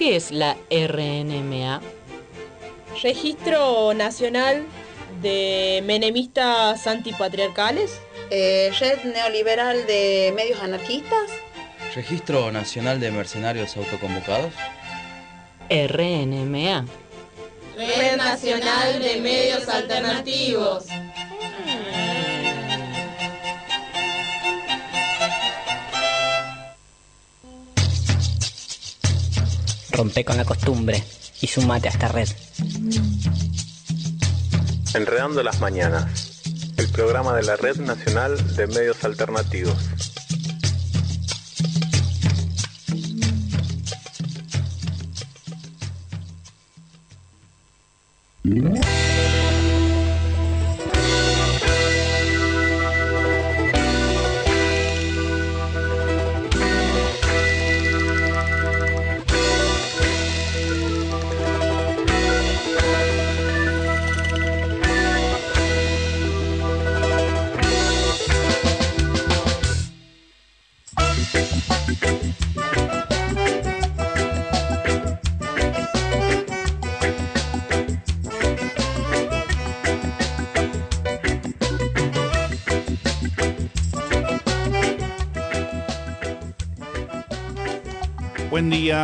¿Qué es la RNMA? Registro Nacional de Menemistas Antipatriarcales. Eh, Red Neoliberal de Medios Anarquistas. Registro Nacional de Mercenarios Autoconvocados. RNMA. Red Nacional de Medios Alternativos. Rompe con la costumbre y sumate a esta red. Enredando las Mañanas, el programa de la Red Nacional de Medios Alternativos.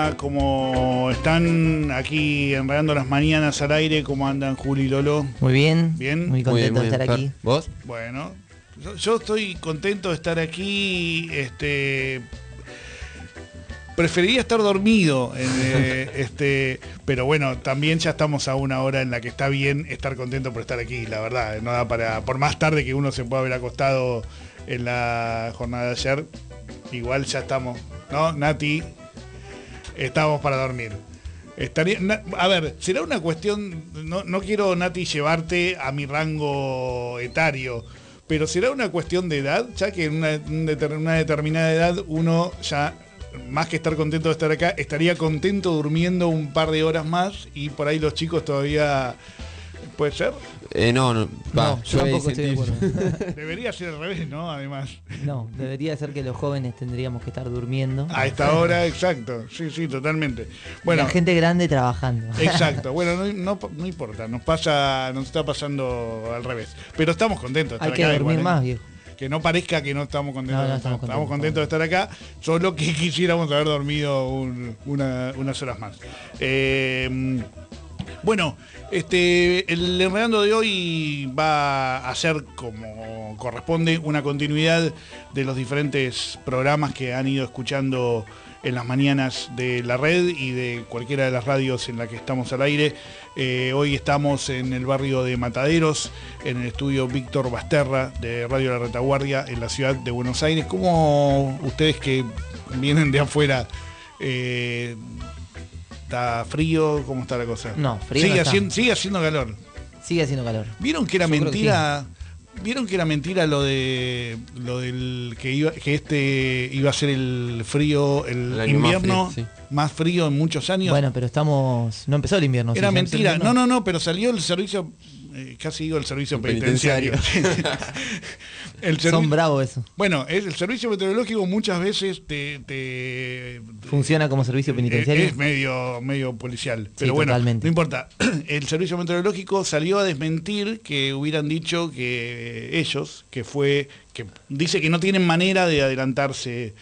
Día, ¿cómo están aquí enredando las mañanas al aire? ¿Cómo andan Juli y Lolo? Muy bien. Bien. Muy contento de estar aquí. ¿Vos? Bueno, yo, yo estoy contento de estar aquí. Este, preferiría estar dormido, eh, este, pero bueno, también ya estamos a una hora en la que está bien estar contento por estar aquí, la verdad. No da para, por más tarde que uno se pueda haber acostado en la jornada de ayer, igual ya estamos, ¿no? Nati, estamos para dormir. Estaría, a ver, será una cuestión, no, no quiero, Nati, llevarte a mi rango etario, pero será una cuestión de edad, ya que en una, una determinada edad uno ya, más que estar contento de estar acá, estaría contento durmiendo un par de horas más y por ahí los chicos todavía... ¿Puede ser? Eh, no, no, va, No, yo tampoco estoy de acuerdo. Debería ser al revés, ¿no? Además. No, debería ser que los jóvenes tendríamos que estar durmiendo. A esta hora, exacto. Sí, sí, totalmente. Bueno, la gente grande trabajando. Exacto, bueno, no, no, no importa, nos pasa, nos está pasando al revés. Pero estamos contentos de Hay estar que acá. dormir igual, ¿eh? más, viejo. Que no parezca que no estamos contentos. No, no, estamos, estamos contentos, contentos. de estar acá, solo que quisiéramos haber dormido un- una- unas horas más. Eh, bueno, este, el enredando de hoy va a ser como corresponde una continuidad de los diferentes programas que han ido escuchando en las mañanas de la red y de cualquiera de las radios en la que estamos al aire. Eh, hoy estamos en el barrio de Mataderos, en el estudio Víctor Basterra de Radio La Retaguardia en la ciudad de Buenos Aires. ¿Cómo ustedes que vienen de afuera eh, ¿Está frío? ¿Cómo está la cosa? No, frío Sigue, no está. haciendo, sigue haciendo calor. Sigue haciendo calor. ¿Vieron que era Yo creo que mentira? ¿Vieron que era mentira lo de lo del que iba que este iba a ser el frío, el, El año más invierno más frío, en muchos años? Bueno, pero estamos. No empezó el invierno. sí, era mentira. No, no, no, pero salió el servicio, eh, casi digo el servicio penitenciario. Penitenciario. el Son servi- bravos eso. bueno, es, el servicio meteorológico muchas veces te, te- Funciona como servicio penitenciario. Es, es medio, medio policial. Pero Sí, bueno, totalmente. no importa. El servicio meteorológico salió a desmentir que hubieran dicho que ellos, que fue, que dice que no tienen manera de adelantarse.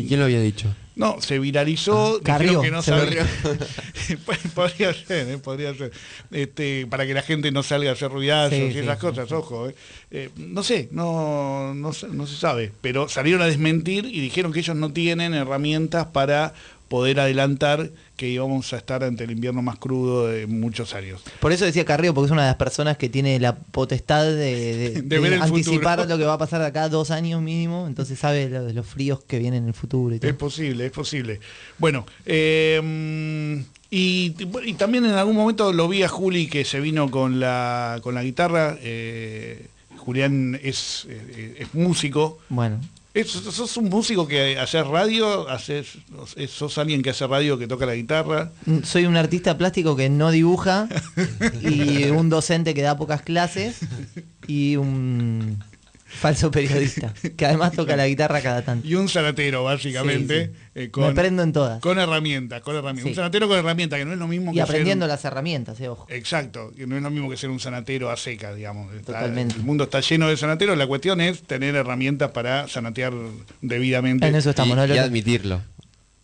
¿Y quién lo había dicho? No, se viralizó, Ah, Carrió, que no se Pues, podría ser, eh, podría ser. Este, para que la gente no salga a hacer ruidazos Sí, y esas sí, cosas, sí. ojo. eh. Eh, no sé, no, no se sabe, pero salieron a desmentir y dijeron que ellos no tienen herramientas para poder adelantar que íbamos a estar ante el invierno más crudo de muchos años. Por eso decía Carrillo, porque es una de las personas que tiene la potestad de, de- De de ver el anticipar futuro. lo que va a pasar de acá dos años mínimo, entonces sabe lo de los fríos que vienen en el futuro y todo. Es posible, es posible. Bueno, eh, y, y también en algún momento lo vi a Juli que se vino con la, con la guitarra. eh, Julián es, eh, es músico. Bueno, Es- ¿Sos un músico que haces radio? Haces, ¿Sos alguien que hace radio que toca la guitarra? mm, soy un artista plástico que no dibuja y un docente que da pocas clases y un Falso periodista. Que además toca la guitarra cada tanto. Y un sanatero, básicamente. Sí, sí. eh, con, Me prendo en todas. Con herramientas, con herramientas. Sí. Un sanatero con herramientas, que no es lo mismo Y que aprendiendo ser... las herramientas, eh, ojo. Exacto, que no es lo mismo que ser un sanatero a seca, digamos. Está- Totalmente. el mundo está lleno de sanateros, la cuestión es tener herramientas para sanatear debidamente. En eso estamos, y, ¿no? y Lo-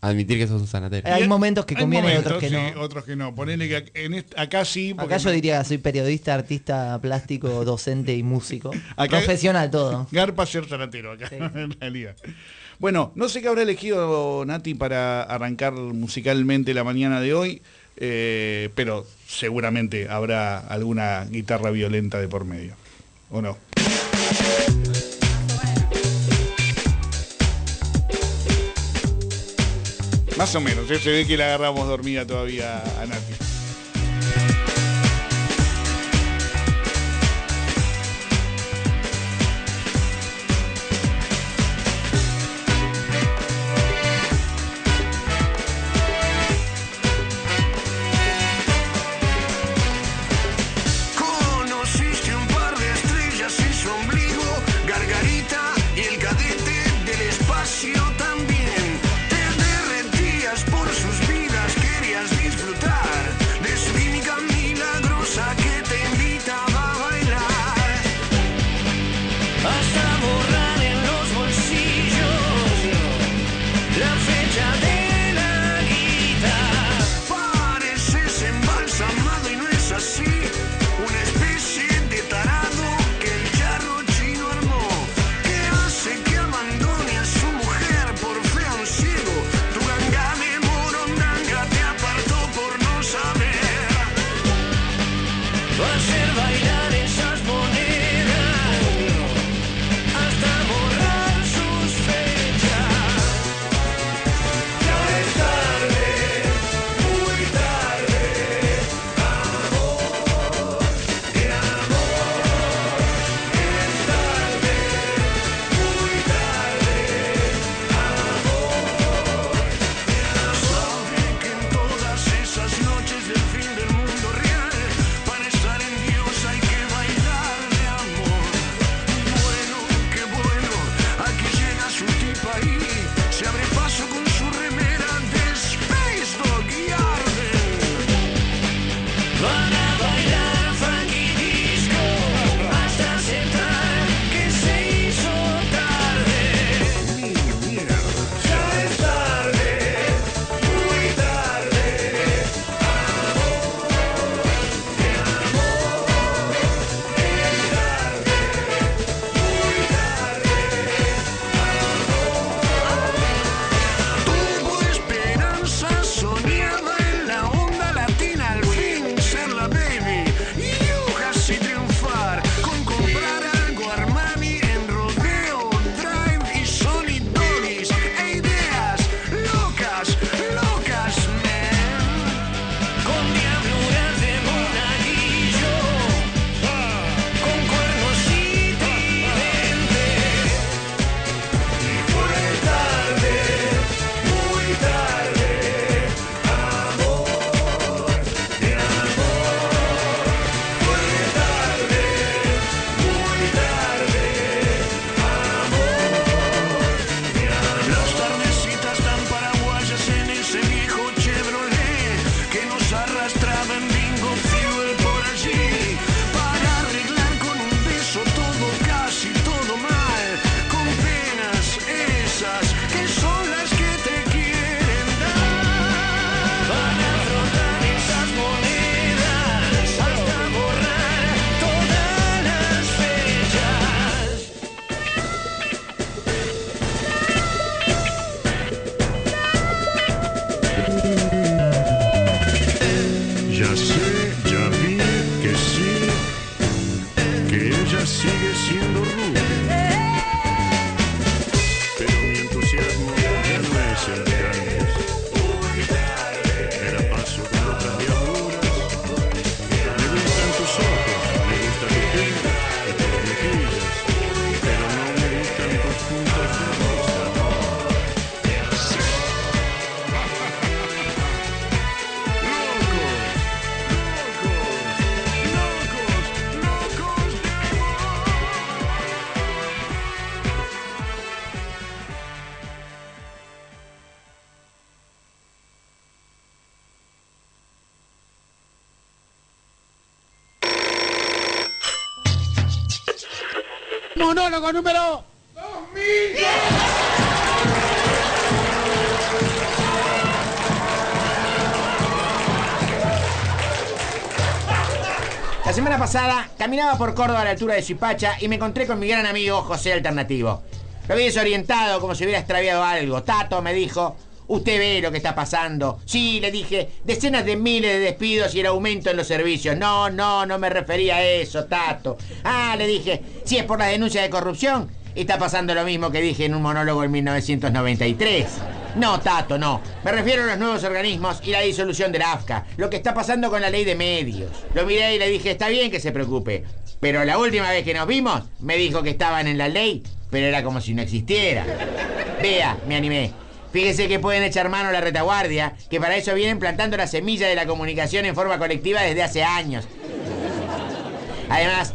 admitir que sos un sanatero. Hay momentos que conviene y otros que sí, no. otros que no. Ponele que en acá sí. Acá yo no- diría soy periodista, artista plástico, docente y músico. Acá- Profesional todo. Garpa ser sanatero acá, Sí. en realidad. Bueno, no sé qué habrá elegido Nati para arrancar musicalmente la mañana de hoy, eh, pero seguramente habrá alguna guitarra violenta de por medio. ¿O no? Más o menos, se ve que la agarramos dormida todavía a Nati. Monólogo número 2000. La semana pasada caminaba por Córdoba a la altura de Suipacha y me encontré con mi gran amigo José Alternativo. Lo vi desorientado como si hubiera extraviado algo. Tato me dijo, usted ve lo que está pasando. Sí, le dije, decenas de miles de despidos y el aumento en los servicios. No, no, no me refería a eso, Tato. Ah, le dije, si es por la denuncia de corrupción, está pasando lo mismo que dije en un monólogo en 1993. No, Tato, no. Me refiero a los nuevos organismos y la disolución de la AFCA. Lo que está pasando con la ley de medios. Lo miré y le dije, está bien que se preocupe. Pero la última vez que nos vimos, me dijo que estaban en la ley, pero era como si no existiera. Vea, me animé. Fíjese que pueden echar mano a la retaguardia, que para eso vienen plantando la semilla de la comunicación en forma colectiva desde hace años. Además,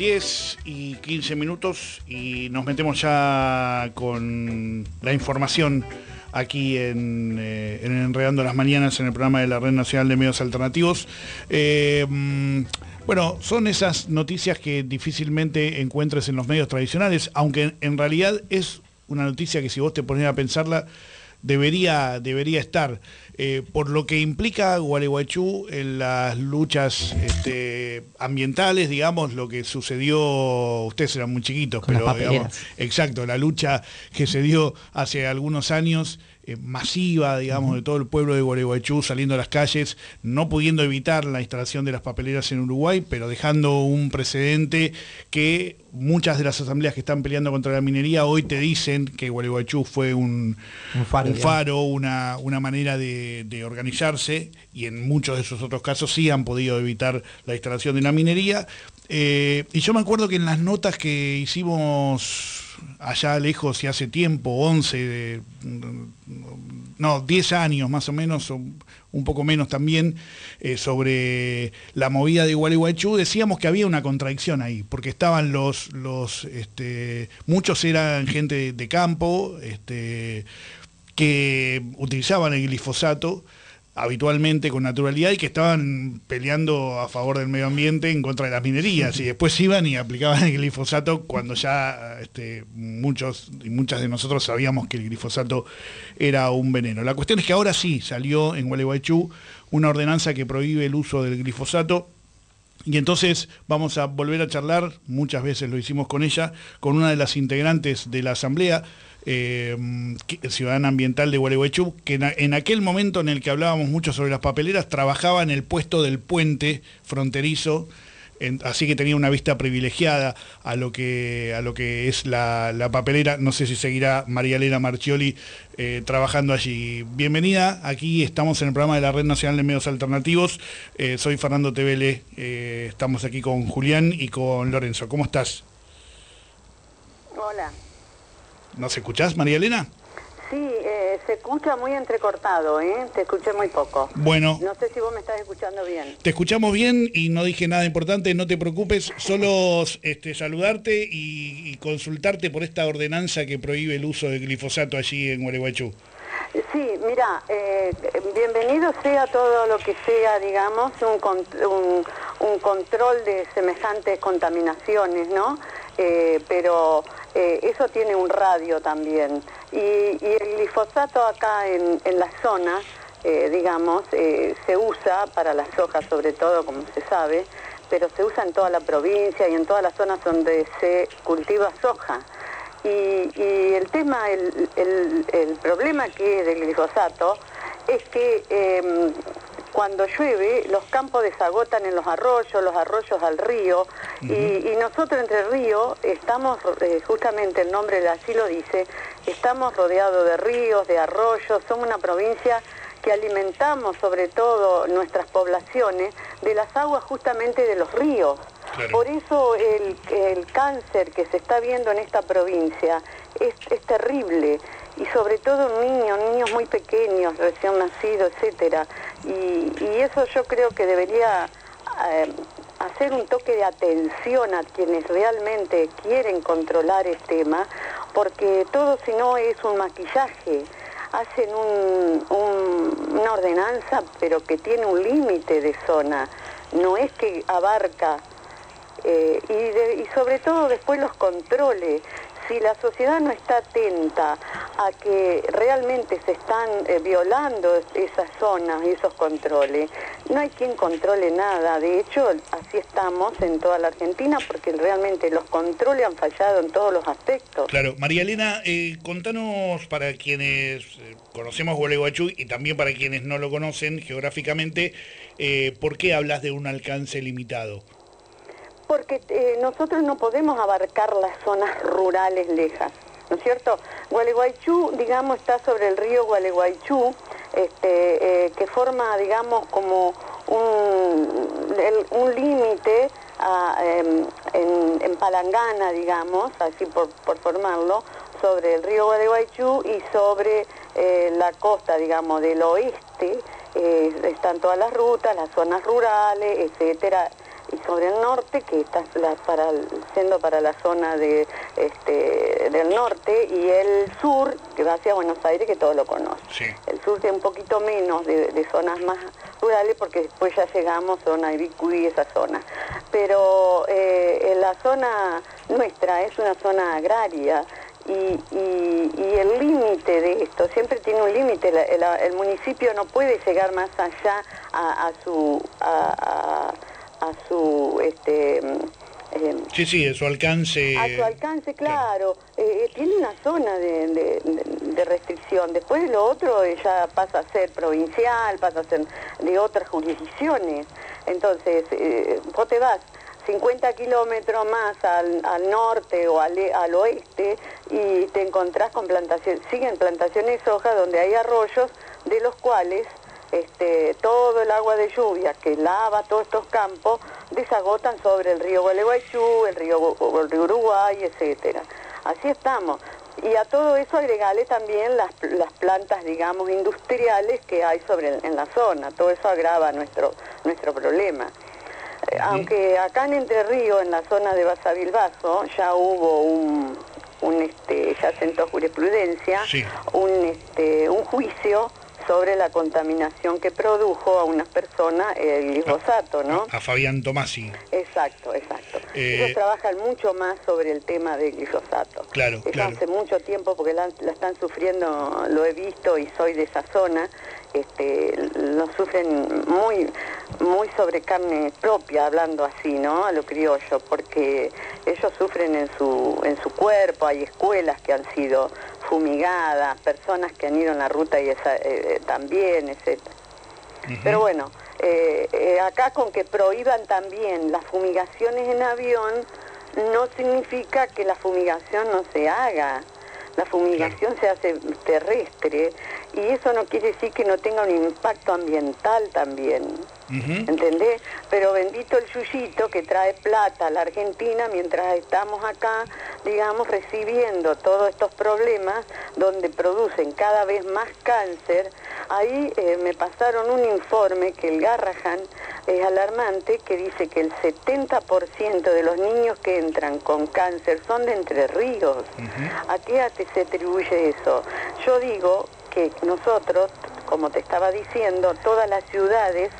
10 y 15 minutos y nos metemos ya con la información aquí en, eh, en Enredando las Mañanas en el programa de la Red Nacional de Medios Alternativos. Eh, mm, bueno, son esas noticias que difícilmente encuentres en los medios tradicionales, aunque en realidad es una noticia que si vos te pones a pensarla, debería, debería estar. Eh, por lo que implica Gualeguaychú en las luchas este, ambientales, digamos, lo que sucedió, ustedes eran muy chiquitos, Con pero digamos, exacto, la lucha que se dio hace algunos años, eh, masiva, digamos, de todo el pueblo de Gualeguaychú saliendo a las calles, no pudiendo evitar la instalación de las papeleras en Uruguay, pero dejando un precedente que muchas de las asambleas que están peleando contra la minería hoy te dicen que Gualeguaychú fue un, Un faro, un digamos. faro, una, una manera de, de organizarse y en muchos de esos otros casos sí han podido evitar la instalación de la minería. Eh, y yo me acuerdo que en las notas que hicimos allá lejos y hace tiempo, 11, de- no, 10 años más o menos, un poco menos también, eh, sobre la movida de Gualeguaychú, decíamos que había una contradicción ahí, porque estaban los, los este, muchos eran gente de, de campo, este, que utilizaban el glifosato habitualmente con naturalidad y que estaban peleando a favor del medio ambiente en contra de las minerías y después iban y aplicaban el glifosato cuando ya este, muchos y muchas de nosotros sabíamos que el glifosato era un veneno. La cuestión es que ahora sí salió en Gualeguaychú una ordenanza que prohíbe el uso del glifosato Y entonces vamos a volver a charlar, muchas veces lo hicimos con ella, con una de las integrantes de la Asamblea eh, Ciudadana Ambiental de Gualeguaychú, que en, aquel momento en el que hablábamos mucho sobre las papeleras, trabajaba en el puesto del puente fronterizo, así que tenía una vista privilegiada a lo que, a lo que es la, la papelera. No sé si seguirá María Elena Marchioli eh, trabajando allí. Bienvenida, aquí estamos en el programa de la Red Nacional de Medios Alternativos. Eh, soy Fernando Tevele, eh, estamos aquí con Julián y con Lorenzo. ¿Cómo estás? Hola. ¿Nos escuchás, María Elena? Sí, eh, se escucha muy entrecortado, ¿eh? Te escuché muy poco. Bueno. No sé si vos me estás escuchando bien. Te escuchamos bien y no dije nada importante, no te preocupes, solo este, saludarte y, y consultarte por esta ordenanza que prohíbe el uso de glifosato allí en Gualeguaychú. Sí, mira, eh, bienvenido sea todo lo que sea, digamos, un, un- un control de semejantes contaminaciones, ¿no? Eh, pero eh, eso tiene un radio también. Y, y el glifosato acá en, en la zona, eh, digamos, eh, se usa para la soja sobre todo, como se sabe, pero se usa en toda la provincia y en todas las zonas donde se cultiva soja. Y, y el tema, el, el- el problema que es del glifosato es que em, cuando llueve los campos desagotan en los arroyos, los arroyos al río, y, y nosotros entre río estamos, eh, justamente el nombre de así lo dice, estamos rodeados de ríos, de arroyos, somos una provincia que alimentamos sobre todo nuestras poblaciones de las aguas justamente de los ríos. Por eso el, el cáncer que se está viendo en esta provincia es, es terrible. Y sobre todo niños, niños muy pequeños, recién nacidos, etcétera. Y, y eso yo creo que debería eh, hacer un toque de atención a quienes realmente quieren controlar el tema, porque todo si no es un maquillaje. Hacen un- una ordenanza pero que tiene un límite de zona, no es que abarca eh, y, sobre todo después los controles. Si la sociedad no está atenta a que realmente se están eh, violando esas zonas y esos controles, no hay quien controle nada. De hecho, así estamos en toda la Argentina porque realmente los controles han fallado en todos los aspectos. Claro, María Elena, eh, contanos para quienes conocemos Gualeguaychú y también para quienes no lo conocen geográficamente, ¿por qué hablas de un alcance limitado? Porque eh, nosotros no podemos abarcar las zonas rurales lejas, ¿no es cierto? Gualeguaychú, digamos, está sobre el río Gualeguaychú, este, eh, que forma, digamos, como un, un límite em, en, en Palangana, digamos, así por, por formarlo, sobre el río Gualeguaychú y sobre eh, la costa, digamos, del oeste, eh, están todas las rutas, las zonas rurales, etcétera, y sobre el norte, que está la- para, siendo para la zona de, este, del norte, y el sur, que va hacia Buenos Aires, que todos lo conocen. El sur tiene un poquito menos de, de zonas más rurales, porque después ya llegamos a y esa zona. Pero eh, en la zona nuestra es una zona agraria, y, y- y el límite de esto siempre tiene un límite. El, el municipio no puede llegar más allá a, a su a, a- a su este mm, em, Sí, sí, de su alcance. a su alcance, claro. Eh, eh, tiene una zona de, de- restricción. Después lo otro eh, ya pasa a ser provincial, pasa a ser de otras jurisdicciones. Entonces, eh, vos te vas 50 kilómetros más al, al norte o al, al oeste y te encontrás con plantaciones, siguen plantaciones de soja donde hay arroyos de los cuales este, todo el agua de lluvia que lava todos estos campos desagotan sobre el río Gualeguaychú, el río, el río Uruguay, etcétera. Así estamos. Y a todo eso agregarle también las, las plantas, digamos, industriales que hay sobre el- en la zona. Todo eso agrava nuestro, nuestro problema. Eh, Aunque acá en Entre Ríos, en la zona de Basavilbaso, ya hubo un, un, este, ya sentó jurisprudencia, un, este, un juicio sobre la contaminación que produjo a unas personas el glifosato, ¿no? A Fabián Tomasi. Exacto, exacto. Eh, Ellos trabajan mucho más sobre el tema del glifosato. Claro, Eso claro. hace mucho tiempo porque la, la están sufriendo, lo he visto y soy de esa zona, este, lo sufren muy, muy sobre carne propia, hablando así, ¿no? A lo criollo, porque ellos sufren en su, en su cuerpo, hay escuelas que han sido fumigadas, personas que han ido en la ruta y esa, eh, también, etc. Pero bueno, eh, eh, acá con que prohíban también las fumigaciones en avión, no significa que la fumigación no se haga. La fumigación se hace terrestre y eso no quiere decir que no tenga un impacto ambiental también. ¿Entendés? Pero bendito el yuyito que trae plata a la Argentina mientras estamos acá, digamos, recibiendo todos estos problemas donde producen cada vez más cáncer. Ahí eh, me pasaron un informe que el Garrahan es alarmante que dice que el 70% de los niños que entran con cáncer son de Entre Ríos. ¿A qué se atribuye eso? Yo digo que nosotros, como te estaba diciendo, todas las ciudades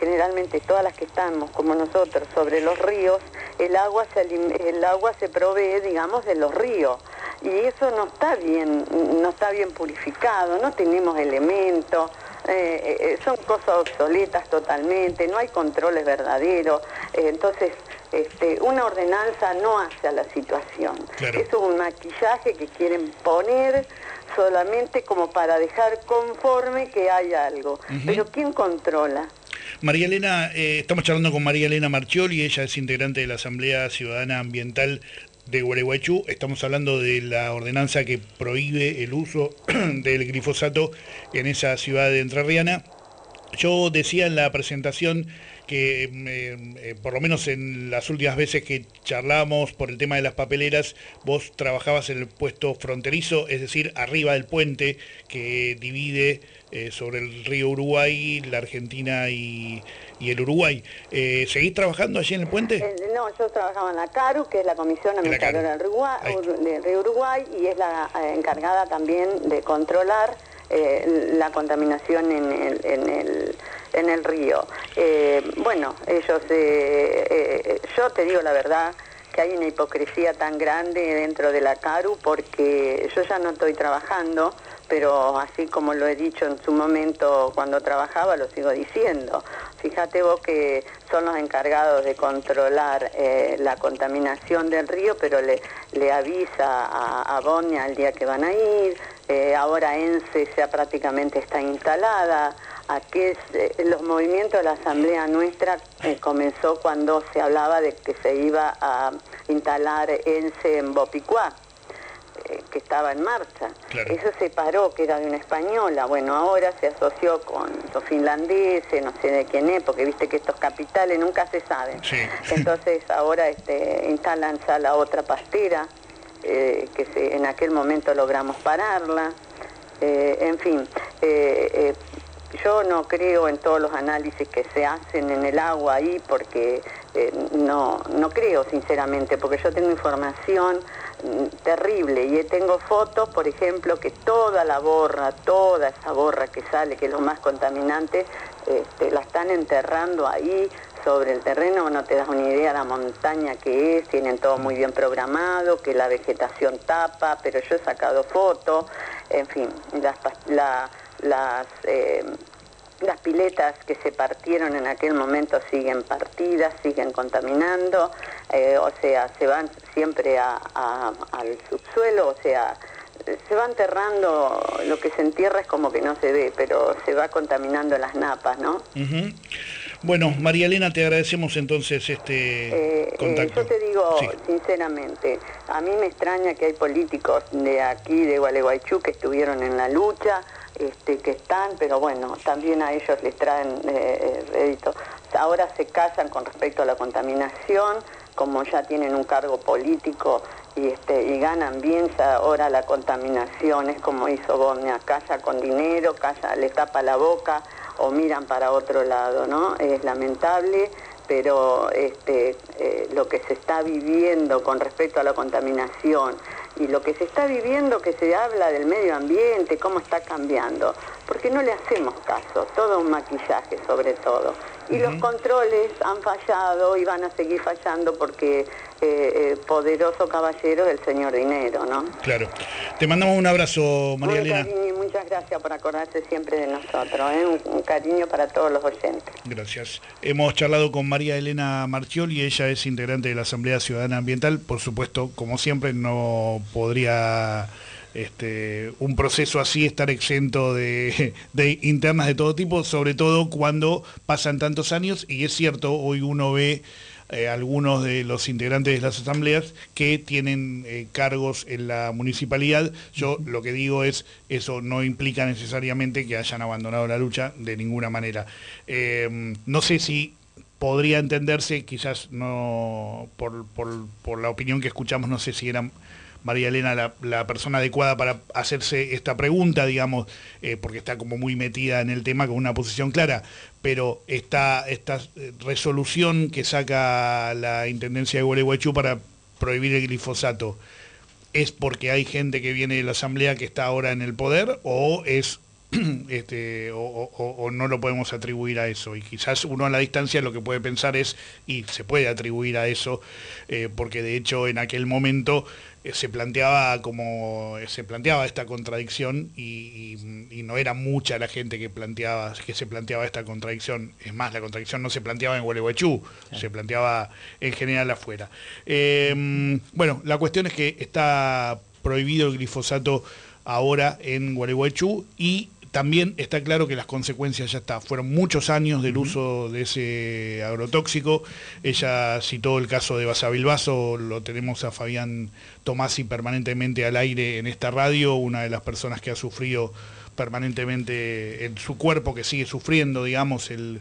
generalmente todas las que estamos como nosotros sobre los ríos, el agua se, el agua se provee, digamos, de los ríos. Y eso no está bien, no está bien purificado, no tenemos elementos, eh, eh, son cosas obsoletas totalmente, no hay controles verdaderos. Eh, entonces, este, una ordenanza no hace a la situación. Eso es un maquillaje que quieren poner solamente como para dejar conforme que hay algo. Pero ¿quién controla? María Elena, eh, estamos charlando con María Elena Marchioli, ella es integrante de la Asamblea Ciudadana Ambiental de Gualeguaychú. Estamos hablando de la ordenanza que prohíbe el uso del glifosato en esa ciudad de Entrerriana. Yo decía en la presentación que eh, por lo menos en las últimas veces que charlamos por el tema de las papeleras, vos trabajabas en el puesto fronterizo, es decir, arriba del puente que divide eh, sobre el río Uruguay, la Argentina y, el Uruguay. Eh, ¿Seguís trabajando allí en el puente? no, yo trabajaba en la CARU, que es la Comisión Administradora del Río Uruguay, y es la encargada también de controlar la contaminación en el, en el en el río. Eh, bueno, ellos, eh, eh, yo te digo la verdad, que hay una hipocresía tan grande dentro de la CARU porque yo ya no estoy trabajando, pero así como lo he dicho en su momento cuando trabajaba, lo sigo diciendo. Fíjate vos que son los encargados de controlar la contaminación del río, pero le, avisa a, a Bonia el día que van a ir, ahora ENSE ya prácticamente está instalada, Aquí eh, los movimientos de la asamblea nuestra eh, comenzó cuando se hablaba de que se iba a instalar ENSE en Bopicuá, eh, que estaba en marcha. Eso se paró, que era de una española. Bueno, ahora se asoció con los finlandeses, no sé de quién es, porque viste que estos capitales nunca se saben. Entonces ahora este, instalan ya la otra pastera, que en aquel momento logramos pararla. en fin, yo no creo en todos los análisis que se hacen en el agua ahí porque eh, no, no creo sinceramente, porque yo tengo información mm, terrible. Y tengo fotos, por ejemplo, que toda la borra, toda esa borra que sale, que es lo más contaminante, este, la están enterrando ahí sobre el terreno, no te das una idea de la montaña que es, tienen todo muy bien programado, que la vegetación tapa, pero yo he sacado fotos, en fin, las, la, las, eh, las piletas que se partieron en aquel momento siguen partidas, siguen contaminando, eh, o sea, se van siempre al subsuelo, o sea, se va enterrando, lo que se entierra es como que no se ve, pero se va contaminando las napas, ¿no? Bueno, María Elena, te agradecemos entonces este eh, contacto. yo te digo sinceramente, a mí me extraña que hay políticos de aquí, de Gualeguaychú, que estuvieron en la lucha, este, que están, pero bueno, también a ellos les traen eh, rédito. Ahora se casan con respecto a la contaminación, como ya tienen un cargo político y, este, ganan bien, ahora la contaminación es como hizo Bosnia, calla con dinero, calla, le tapa la boca o miran para otro lado, ¿no? Es lamentable, pero este, eh, lo que se está viviendo con respecto a la contaminación y lo que se está viviendo, que se habla del medio ambiente, cómo está cambiando, porque no le hacemos caso, todo un maquillaje sobre todo. Y los controles han fallado y van a seguir fallando porque eh, eh, poderoso caballero del señor dinero, ¿no? Claro. Te mandamos un abrazo, María Elena. y muchas gracias por acordarse siempre de nosotros, ¿eh? un, un cariño para todos los oyentes. Gracias. Hemos charlado con María Elena Marchioli, ella es integrante de la Asamblea Ciudadana Ambiental. Por supuesto, como siempre, no podría este, un proceso así estar exento de, de internas de todo tipo, sobre todo cuando pasan tantos años. Y es cierto, hoy uno ve eh, algunos de los integrantes de las asambleas que tienen eh, cargos en la municipalidad. Yo lo que digo es, eso no implica necesariamente que hayan abandonado la lucha de ninguna manera. Eh, no sé si podría entenderse, quizás no, por, por- por la opinión que escuchamos, no sé si era María Elena la, persona adecuada para hacerse esta pregunta, digamos, eh, porque está como muy metida en el tema con una posición clara, pero esta, esta eh, resolución que saca la Intendencia de Gualeguaychú para prohibir el glifosato, ¿es porque hay gente que viene de la Asamblea que está ahora en el poder o es este, o, no lo podemos atribuir a eso. Y quizás uno a la distancia lo que puede pensar es, y se puede atribuir a eso, eh, porque de hecho en aquel momento se planteaba como se planteaba esta contradicción y, y- y no era mucha la gente que planteaba que se planteaba esta contradicción. Es más la contradicción no se planteaba en Gualeguaychú se planteaba en general afuera. Eh, bueno la cuestión es que está prohibido el glifosato ahora en Gualeguaychú y también está claro que las consecuencias ya está. Fueron muchos años del uso de ese agrotóxico. Ella citó el caso de Basavilbaso, lo tenemos a Fabián Tomasi permanentemente al aire en esta radio, una de las personas que ha sufrido permanentemente en su cuerpo, que sigue sufriendo, digamos, el,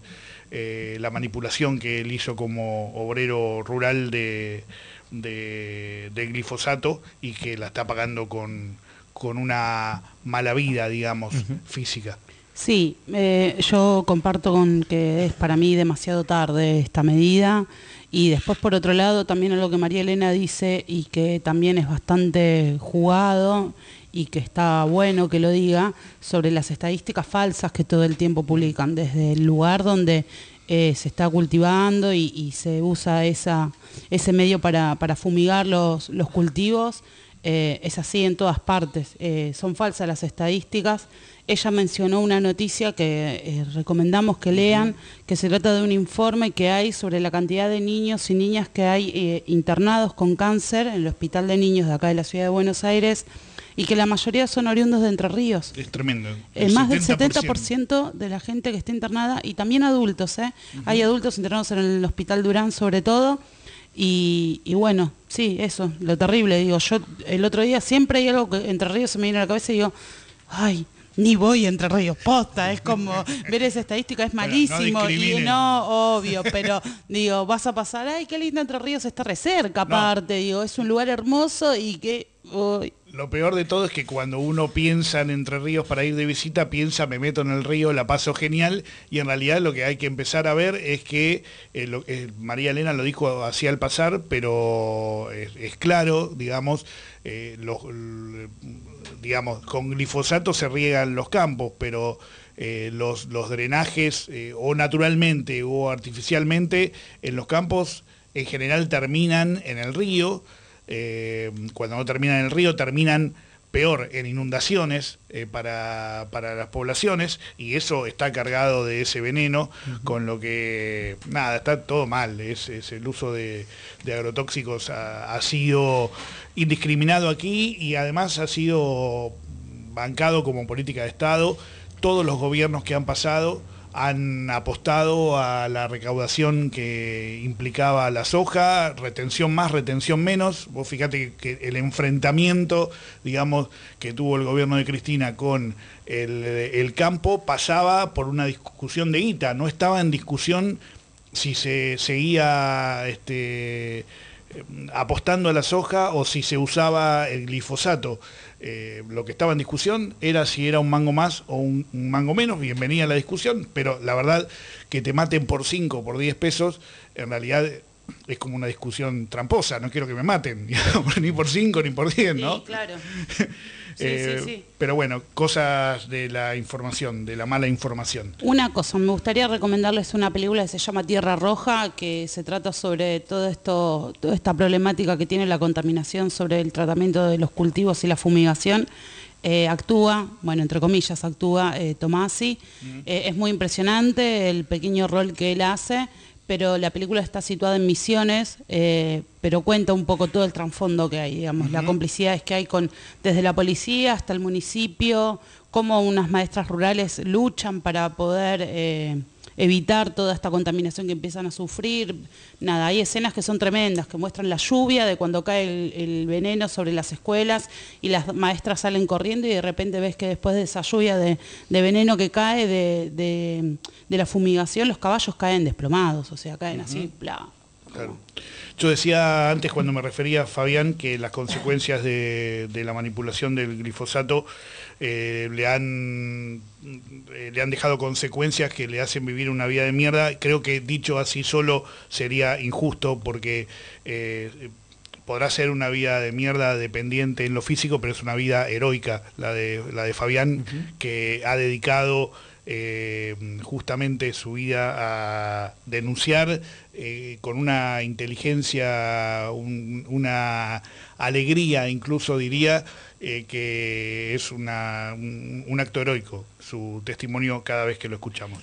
eh, la manipulación que él hizo como obrero rural de, de, de glifosato y que la está pagando con, con una mala vida, digamos, física. Sí, eh, yo comparto con que es para mí demasiado tarde esta medida y después por otro lado también lo que María Elena dice y que también es bastante jugado y que está bueno que lo diga sobre las estadísticas falsas que todo el tiempo publican desde el lugar donde eh, se está cultivando y, y se usa esa, ese medio para, para fumigar los, los cultivos. Eh, es así en todas partes. Eh, son falsas las estadísticas. Ella mencionó una noticia que eh, recomendamos que lean, que se trata de un informe que hay sobre la cantidad de niños y niñas que hay internados con cáncer en el Hospital de Niños de acá de la Ciudad de Buenos Aires y que la mayoría son oriundos de Entre Ríos. Es tremendo. El más del 70%. 70% de la gente que está internada y también adultos, ¿eh? Hay adultos internados en el Hospital Durán sobre todo. Y, y bueno, sí, eso, lo terrible. Digo, yo el otro día siempre hay algo que Entre Ríos se me viene a la cabeza y digo, ay, ni voy a Entre Ríos, posta. Es como ver esa estadística, es no malísimo. y no, obvio, pero digo, vas a pasar, ay, qué lindo Entre Ríos está re cerca, aparte. Digo, es un lugar hermoso y que. Lo peor de todo es que cuando uno piensa en Entre Ríos para ir de visita, piensa me meto en el río, la paso genial, y en realidad lo que hay que empezar a ver es que, eh, eh, María Elena lo dijo así al pasar, pero es, claro, digamos, eh, los- digamos, con glifosato se riegan los campos, pero los, los drenajes o naturalmente o artificialmente en los campos en general terminan en el río, eh, cuando no terminan en el río terminan peor en inundaciones eh, para, para las poblaciones y eso está cargado de ese veneno, con lo que nada, está todo mal, es, es el uso de, de agrotóxicos ha, ha sido indiscriminado aquí y además ha sido bancado como política de Estado. Todos los gobiernos que han pasado han apostado a la recaudación que implicaba la soja, retención más, retención menos. Vos fíjate que, el enfrentamiento, digamos, que tuvo el gobierno de Cristina con el, campo pasaba por una discusión de guita, no estaba en discusión si se seguía este, eh, apostando a la soja o si se usaba el glifosato. Eh, lo que estaba en discusión era si era un mango más o un, un mango menos, bienvenida a la discusión, pero la verdad que te maten por 5 por 10 pesos, en realidad es como una discusión tramposa, no quiero que me maten, digamos, ni por 5 ni por 10, ¿no? Sí, claro. Sí, Eh, sí, sí. Pero bueno, cosas de la información, de la mala información. Una cosa, me gustaría recomendarles una película que se llama Tierra Roja, que se trata sobre todo esto, toda esta problemática que tiene la contaminación sobre el tratamiento de los cultivos y la fumigación. Eh, actúa, bueno, entre comillas, actúa eh, Tomasi. Eh, es muy impresionante el pequeño rol que él hace, pero la película está situada en Misiones, eh, pero cuenta un poco todo el trasfondo que hay, digamos, las complicidades que hay con desde la policía hasta el municipio, cómo unas maestras rurales luchan para poder eh, evitar toda esta contaminación que empiezan a sufrir. Nada, hay escenas que son tremendas, que muestran la lluvia de cuando cae el, el veneno sobre las escuelas y las maestras salen corriendo y de repente ves que después de esa lluvia de, de veneno que cae de, de- de la fumigación, los caballos caen desplomados, o sea, caen así, bla. Claro. Yo decía antes cuando me refería a Fabián que las consecuencias de, de la manipulación del glifosato eh, le han eh, le han dejado consecuencias que le hacen vivir una vida de mierda. Creo que dicho así solo sería injusto porque eh, podrá ser una vida de mierda dependiente en lo físico, pero es una vida heroica la de, la de Fabián, que ha dedicado eh, justamente su vida a denunciar eh, con una inteligencia, un- una alegría, incluso diría, eh, que es una- un, acto heroico, su testimonio cada vez que lo escuchamos.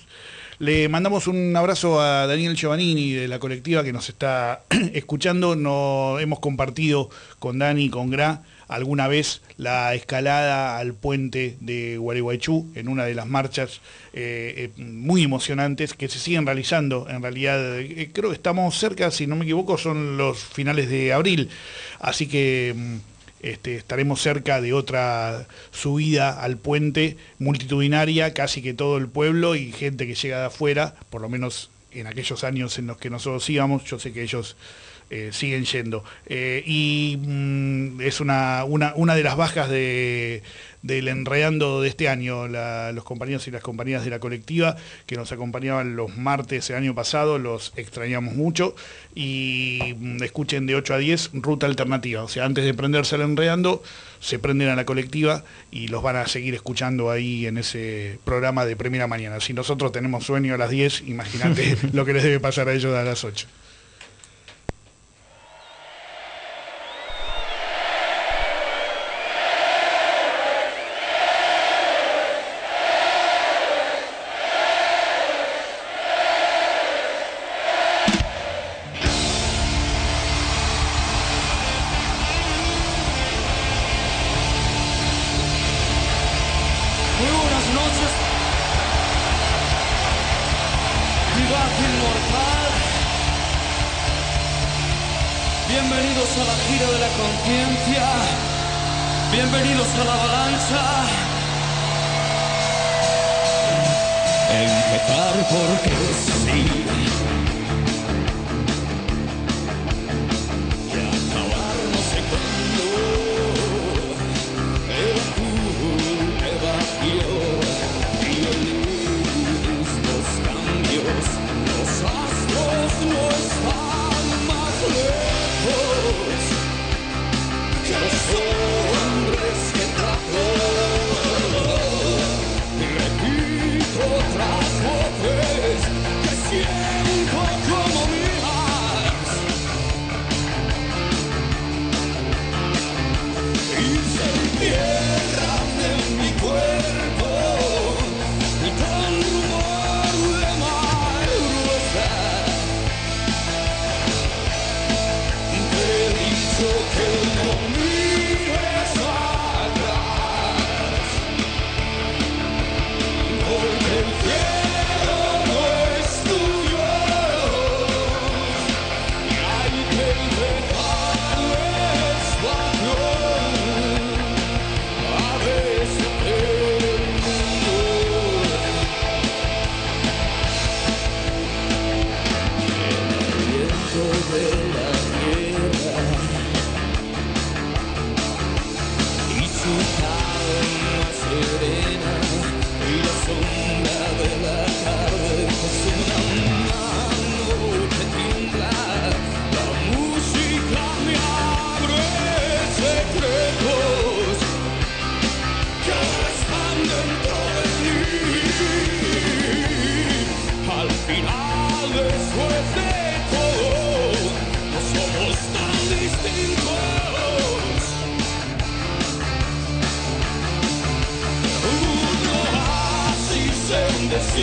Le mandamos un abrazo a Daniel Giovannini de la colectiva que nos está escuchando. No, hemos compartido con Dani con Gra alguna vez la escalada al puente de Gualeguaychú en una de las marchas eh, eh, muy emocionantes que se siguen realizando. En realidad, eh, creo que estamos cerca, si no me equivoco, son los finales de abril. Así que mm, este, estaremos cerca de otra subida al puente multitudinaria, casi que todo el pueblo y gente que llega de afuera, por lo menos en aquellos años en los que nosotros íbamos, yo sé que ellos eh, siguen yendo. Eh, y mm, es una, una, una de las bajas de, del enredando de este año, la- los compañeros y las compañeras de la colectiva que nos acompañaban los martes el año pasado, los extrañamos mucho. Y mm, escuchen de 8 a 10 ruta alternativa. O sea, antes de prenderse al enredando, se prenden a la colectiva y los van a seguir escuchando ahí en ese programa de primera mañana. Si nosotros tenemos sueño a las 10, imagínate lo que les debe pasar a ellos a las 8.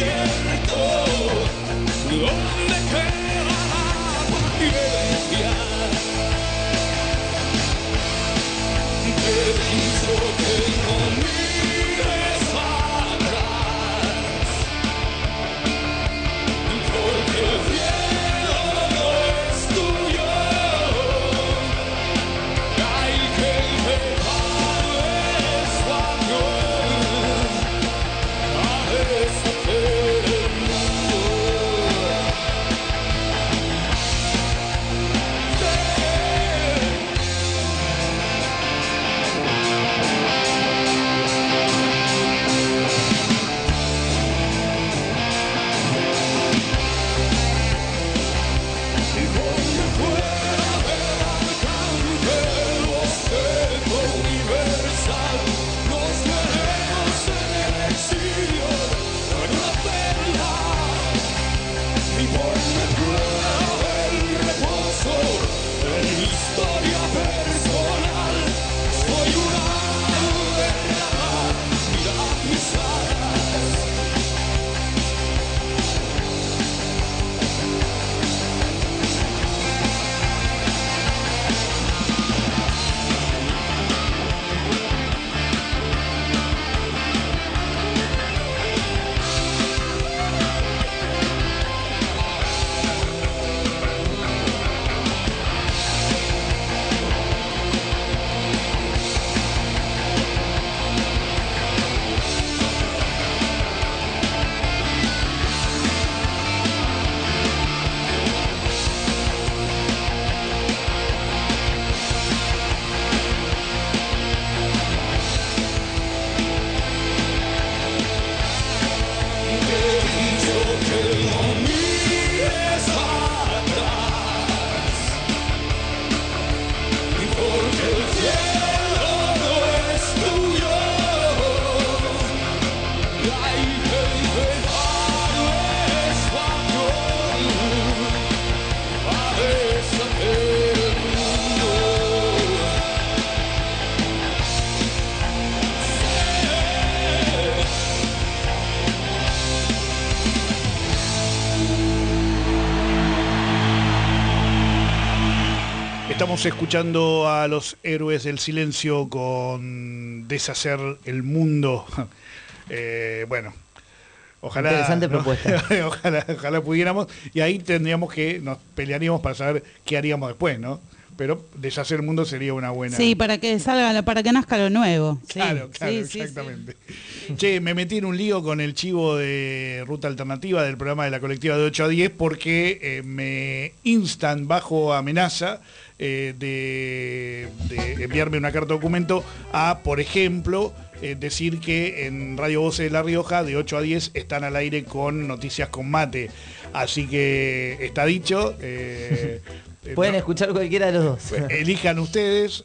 En desierto donde queda la Estamos escuchando a los héroes del silencio con deshacer el mundo. Eh, bueno, ojalá. Interesante ¿no? propuesta. ojalá, ojalá pudiéramos. Y ahí tendríamos que, nos pelearíamos para saber qué haríamos después, ¿no? Pero deshacer el mundo sería una buena. Sí, para que salga, para que nazca lo nuevo. Sí, Claro, claro, sí, sí, exactamente. Che, me metí en un lío con el chivo de Ruta Alternativa del programa de la colectiva de 8 a 10 porque eh, me instan bajo amenaza eh, de, de enviarme una carta documento a, por ejemplo, eh, decir que en Radio Voces de La Rioja de 8 a 10 están al aire con noticias con mate. Así que está dicho. eh, Pueden no- escuchar cualquiera de los dos. elijan ustedes.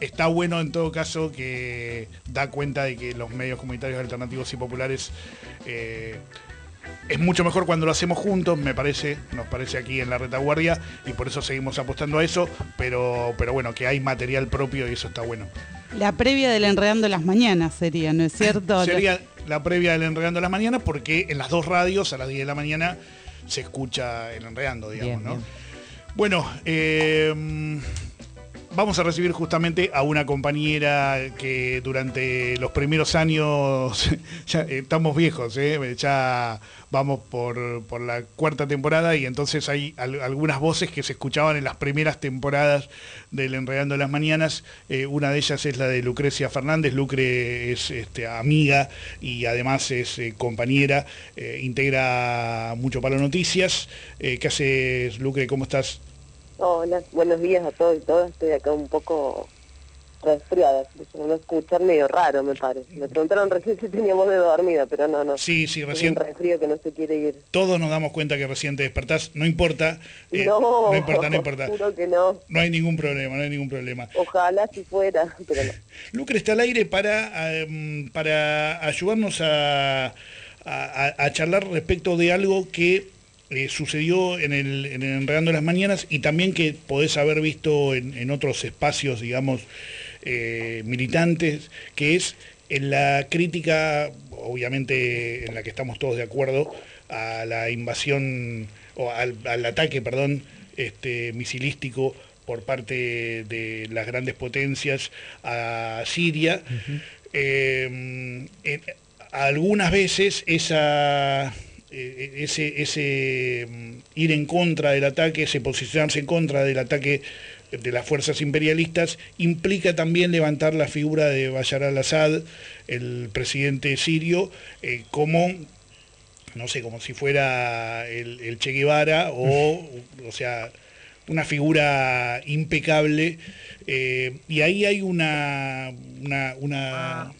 está bueno en todo caso que da cuenta de que los medios comunitarios alternativos y populares eh, es mucho mejor cuando lo hacemos juntos, me parece, nos parece aquí en la retaguardia, y por eso seguimos apostando a eso, pero, pero bueno, que hay material propio y eso está bueno. La previa del Enredando las Mañanas sería, ¿no es cierto? Sería la previa del Enredando las Mañanas, porque en las dos radios a las 10 de la mañana se escucha el Enredando, digamos, Bien, ¿no? bien. Bueno, eh, vamos a recibir justamente a una compañera que durante los primeros años, eh, estamos viejos, ¿eh? ya vamos por, por la cuarta temporada y entonces hay al- algunas voces que se escuchaban en las primeras temporadas del Enredando las Mañanas. Eh, una de ellas es la de Lucrecia Fernández. Lucre es este, amiga y además es compañera, integra mucho para Noticias. ¿Qué haces, Lucre? ¿Cómo estás? Hola, buenos días a todos y todas. Estoy acá un poco resfriada. No escuchar medio raro, me parece. Me preguntaron recién si tenía voz de dormida, pero no, no. Sí, sí, recién Un resfrío que no se quiere ir. todos nos damos cuenta que recién te despertás. No importa. eh, no, no importa, no importa. Juro que no. No hay ningún problema, no hay ningún problema. Ojalá si fuera, pero no. Lucre está al aire para, em, para ayudarnos a- a charlar respecto de algo que eh, sucedió en el, en el Enredando las Mañanas y también que podés haber visto en, en otros espacios, digamos, eh, militantes, que es en la crítica, obviamente en la que estamos todos de acuerdo, a la invasión, o al, al ataque, perdón, este, misilístico por parte de las grandes potencias a Siria. Eh, eh, algunas veces esa, ese, ese mm, ir en contra del ataque, ese posicionarse en contra del ataque de las fuerzas imperialistas, implica también levantar la figura de Bashar al-Assad, el presidente sirio, eh, como no sé, como si fuera el, el Che Guevara o, o sea, una figura impecable. eh, y ahí hay una, una, una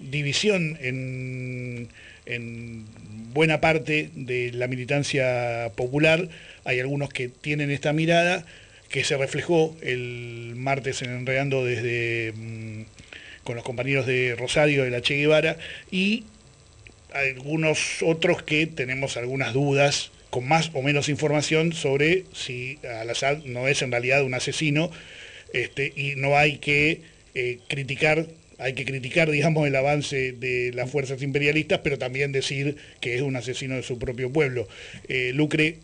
división en, en buena parte de la militancia popular. Hay algunos que tienen esta mirada que se reflejó el martes en Enredando desde mm, con los compañeros de Rosario de la Che Guevara y algunos otros que tenemos algunas dudas con más o menos información sobre si Al-Assad no es en realidad un asesino este, y no hay que eh, criticar, hay que criticar, digamos, el avance de las fuerzas imperialistas, pero también decir que es un asesino de su propio pueblo. Eh, Lucre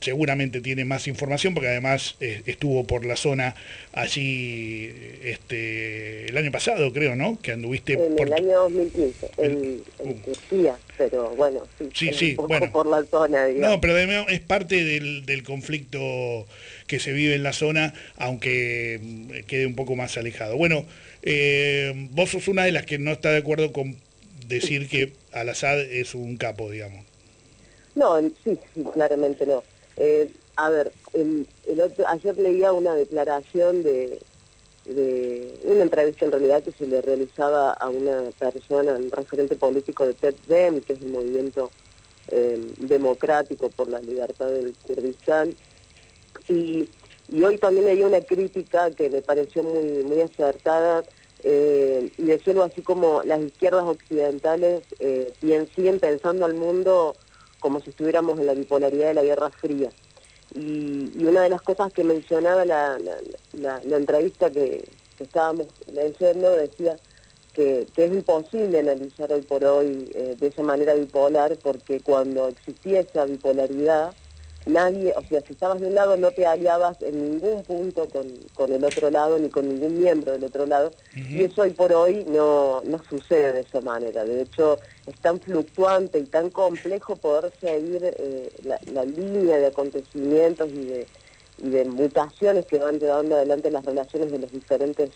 seguramente tiene más información porque además eh, estuvo por la zona allí este, el año pasado, creo, ¿no? Que anduviste En por... el año 2015, en, en Turquía, pero bueno, sí, Sí, un sí, poco bueno. por la zona, digamos. No, pero de- es parte del, del conflicto que se vive en la zona, aunque mm, quede un poco más alejado. Bueno, eh, vos sos una de las que no está de acuerdo con decir que Al-Assad es un capo, digamos. No, sí, claramente no. Eh, a ver, el, otro- ayer leía una declaración de, una entrevista en realidad que se le realizaba a una persona, un referente político de TED-DEM, que es el movimiento eh, democrático por la libertad del Kurdistán. Y, y hoy también leí una crítica que me pareció muy, muy acertada eh, y decirlo así como las izquierdas occidentales eh, siguen pensando al mundo como si estuviéramos en la bipolaridad de la Guerra Fría. Y, una de las cosas que mencionaba la, la- entrevista que, que estábamos leyendo decía que, que es imposible analizar hoy por hoy eh, de esa manera bipolar porque cuando existía esa bipolaridad, nadie, o sea, si estabas de un lado no te aliabas en ningún punto con, con el otro lado ni con ningún miembro del otro lado y eso hoy por hoy no, no sucede de esa manera. De hecho, es tan fluctuante y tan complejo poder seguir eh, la, la línea de acontecimientos y de, y de mutaciones que van llevando adelante las relaciones de las diferentes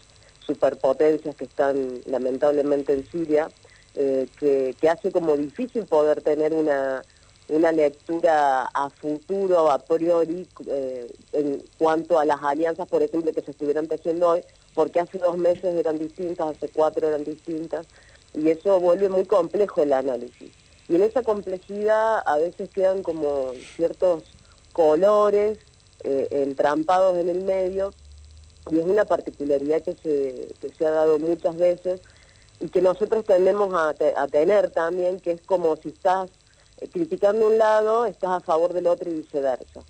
superpotencias que están lamentablemente en Siria, eh, que, que hace como difícil poder tener una, una lectura a futuro, a priori, eh, en cuanto a las alianzas, por ejemplo, que se estuvieran tejiendo hoy, porque hace dos meses eran distintas, hace cuatro eran distintas, y eso vuelve muy complejo el análisis. Y en esa complejidad a veces quedan como ciertos colores eh, entrampados en el medio, y es una particularidad que se, se ha dado muchas veces y que nosotros tendemos a, a tener también, que es como si estás criticando un lado, estás a favor del otro y viceversa.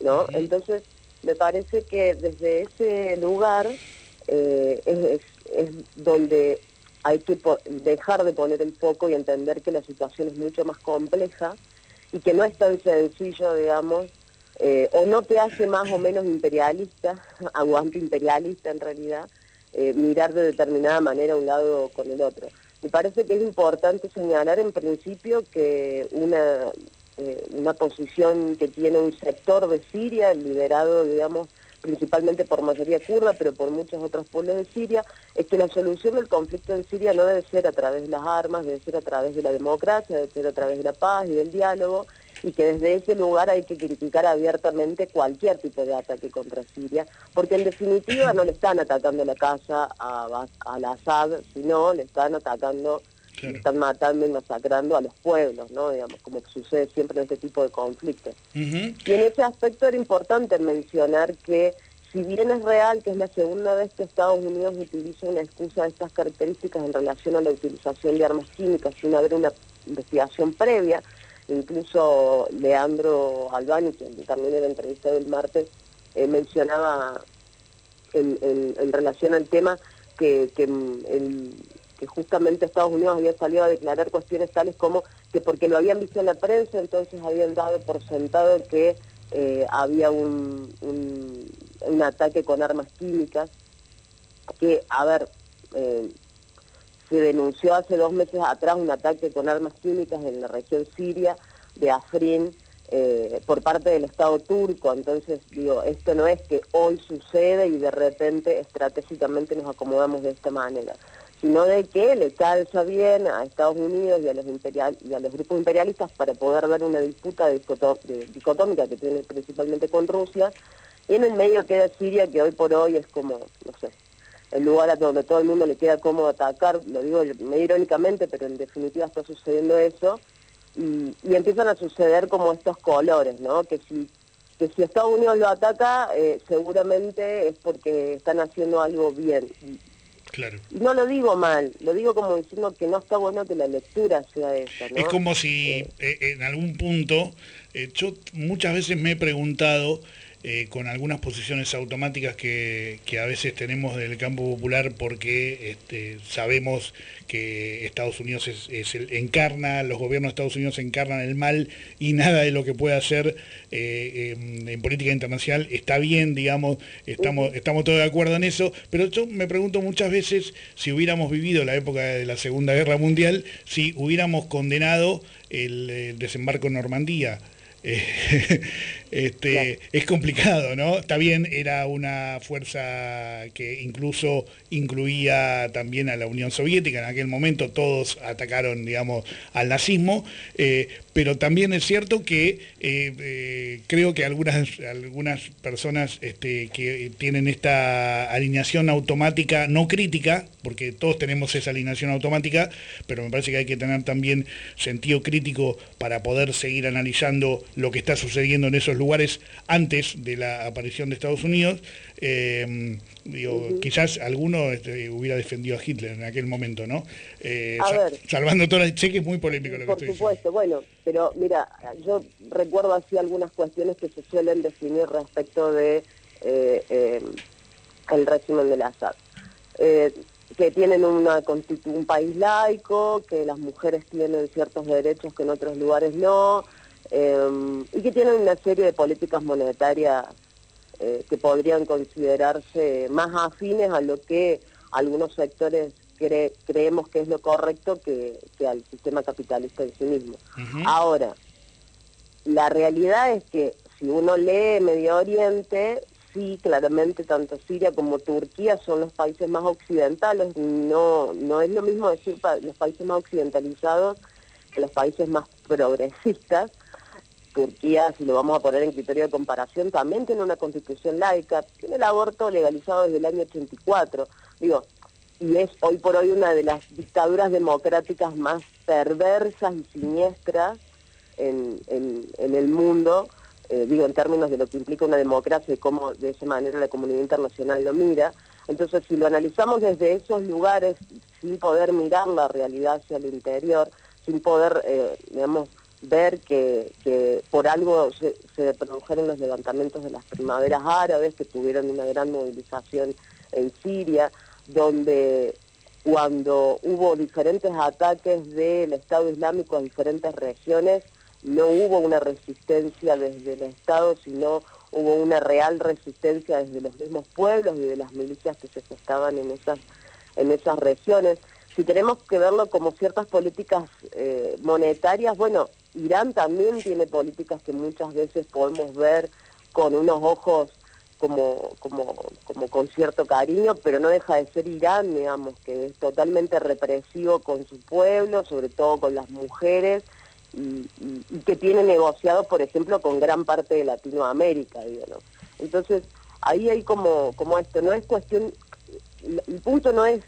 ¿no? Entonces, me parece que desde ese lugar eh, es, es- donde hay que dejar de poner el foco y entender que la situación es mucho más compleja y que no es tan sencillo, digamos, eh, o no te hace más o menos imperialista, aguante imperialista en realidad, eh, mirar de determinada manera un lado con el otro. Me parece que es importante señalar en principio que una, eh, una posición que tiene un sector de Siria, liderado, digamos, principalmente por mayoría kurda, pero por muchos otros pueblos de Siria, es que la solución del conflicto en Siria no debe ser a través de las armas, debe ser a través de la democracia, debe ser a través de la paz y del diálogo, y que desde ese lugar hay que criticar abiertamente cualquier tipo de ataque contra Siria, porque en definitiva no le están atacando la casa a, Bas- al Assad, sino le están atacando, le están matando y masacrando a los pueblos, ¿no? Digamos, como sucede siempre en este tipo de conflictos. Y en ese aspecto era importante mencionar que si bien es real que es la segunda vez que Estados Unidos utiliza una excusa de estas características en relación a la utilización de armas químicas sin haber una investigación previa, incluso Leandro Albani, que también era entrevistado el martes, eh, mencionaba en, relación al tema mm, que justamente Estados Unidos había salido a declarar cuestiones tales como que porque lo habían visto en la prensa, entonces habían dado por sentado que eh, había un ataque con armas químicas, que, a ver, eh, se denunció hace dos meses atrás un ataque con armas químicas en la región siria de Afrin eh, por parte del Estado turco. Entonces, digo, esto no es que hoy sucede y de repente estratégicamente nos acomodamos de esta manera, sino de que le calza bien a Estados Unidos y a los, imperial, y a los grupos imperialistas para poder dar una disputa dicotómica que tiene principalmente con Rusia. Y en el medio queda Siria, que hoy por hoy es como, no sé, el lugar a donde todo el mundo le queda cómodo atacar, lo digo medio irónicamente, pero en definitiva está sucediendo eso, y, y empiezan a suceder como estos colores, ¿no? Que si, que si Estados Unidos lo ataca, eh, seguramente es porque están haciendo algo bien. Claro. No lo digo mal, lo digo como diciendo que no está bueno que la lectura sea esa, ¿no? Es como si eh, en algún punto, eh, yo muchas veces me he preguntado eh, con algunas posiciones automáticas que, que a veces tenemos del campo popular porque este, sabemos que Estados Unidos es, encarna, los gobiernos de Estados Unidos encarnan el mal y nada de lo que pueda hacer eh, en, en política internacional está bien, digamos, estamos, estamos todos de acuerdo en eso, pero yo me pregunto muchas veces si hubiéramos vivido la época de la Segunda Guerra Mundial, si hubiéramos condenado el, eh, desembarco en Normandía. Este, Es complicado, ¿no? Está bien, era una fuerza que incluso incluía también a la Unión Soviética, en aquel momento todos atacaron, digamos, al nazismo, eh, pero también es cierto que eh, eh, creo que algunas, algunas personas este, que tienen esta alineación automática, no crítica, porque todos tenemos esa alineación automática, pero me parece que hay que tener también sentido crítico para poder seguir analizando lo que está sucediendo en esos lugares antes de la aparición de Estados Unidos. Eh, digo, quizás alguno este, hubiera defendido a Hitler en aquel momento, ¿no? Eh, A ver. salvando todas las... Sé que es muy polémico lo que Por estoy diciendo. supuesto, bueno, pero mira, yo recuerdo así algunas cuestiones que se suelen definir respecto de eh, el régimen del Assad. Que tienen una un país laico, que las mujeres tienen ciertos derechos que en otros lugares no, eh, y que tienen una serie de políticas monetarias eh, que podrían considerarse más afines a lo que algunos sectores cre- creemos que es lo correcto que, que al sistema capitalista en sí mismo. Ahora, la realidad es que si uno lee Medio Oriente, sí, claramente tanto Siria como Turquía son los países más occidentales. No, no es lo mismo decir pa- los países más occidentalizados que los países más progresistas. Turquía, si lo vamos a poner en criterio de comparación, también tiene una constitución laica, tiene el aborto legalizado desde el año 84. Digo, y es hoy por hoy una de las dictaduras democráticas más perversas y siniestras en, el mundo, eh, digo en términos de lo que implica una democracia y cómo de esa manera la comunidad internacional lo mira. Entonces, si lo analizamos desde esos lugares, sin poder mirar la realidad hacia el interior, sin poder, eh, digamos, ver que, que por algo se, se produjeron los levantamientos de las primaveras árabes, que tuvieron una gran movilización en Siria, donde cuando hubo diferentes ataques del Estado Islámico a diferentes regiones, no hubo una resistencia desde el Estado, sino hubo una real resistencia desde los mismos pueblos y de las milicias que se gestaban en esas, en esas regiones. Si tenemos que verlo como ciertas políticas eh, monetarias, bueno, Irán también tiene políticas que muchas veces podemos ver con unos ojos como, como, como con cierto cariño, pero no deja de ser Irán, digamos, que es totalmente represivo con su pueblo, sobre todo con las mujeres, y, que tiene negociado, por ejemplo, con gran parte de Latinoamérica, digo, ¿no? Entonces, ahí hay como, como esto, no es cuestión, el punto no es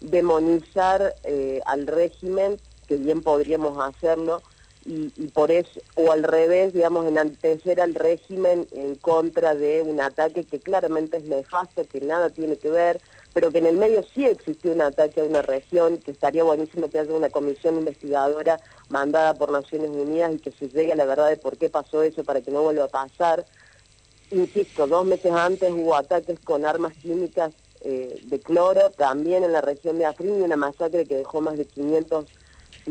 demonizar eh, al régimen, que bien podríamos hacerlo, y, y por eso, o al revés, digamos, enaltecer al régimen en contra de un ataque que claramente es nefasto, que nada tiene que ver, pero que en el medio sí existió un ataque a una región, que estaría buenísimo que haya una comisión investigadora mandada por Naciones Unidas y que se llegue a la verdad de por qué pasó eso para que no vuelva a pasar. Insisto, dos meses antes hubo ataques con armas químicas eh, de cloro, también en la región de Afrin, y una masacre que dejó más de 500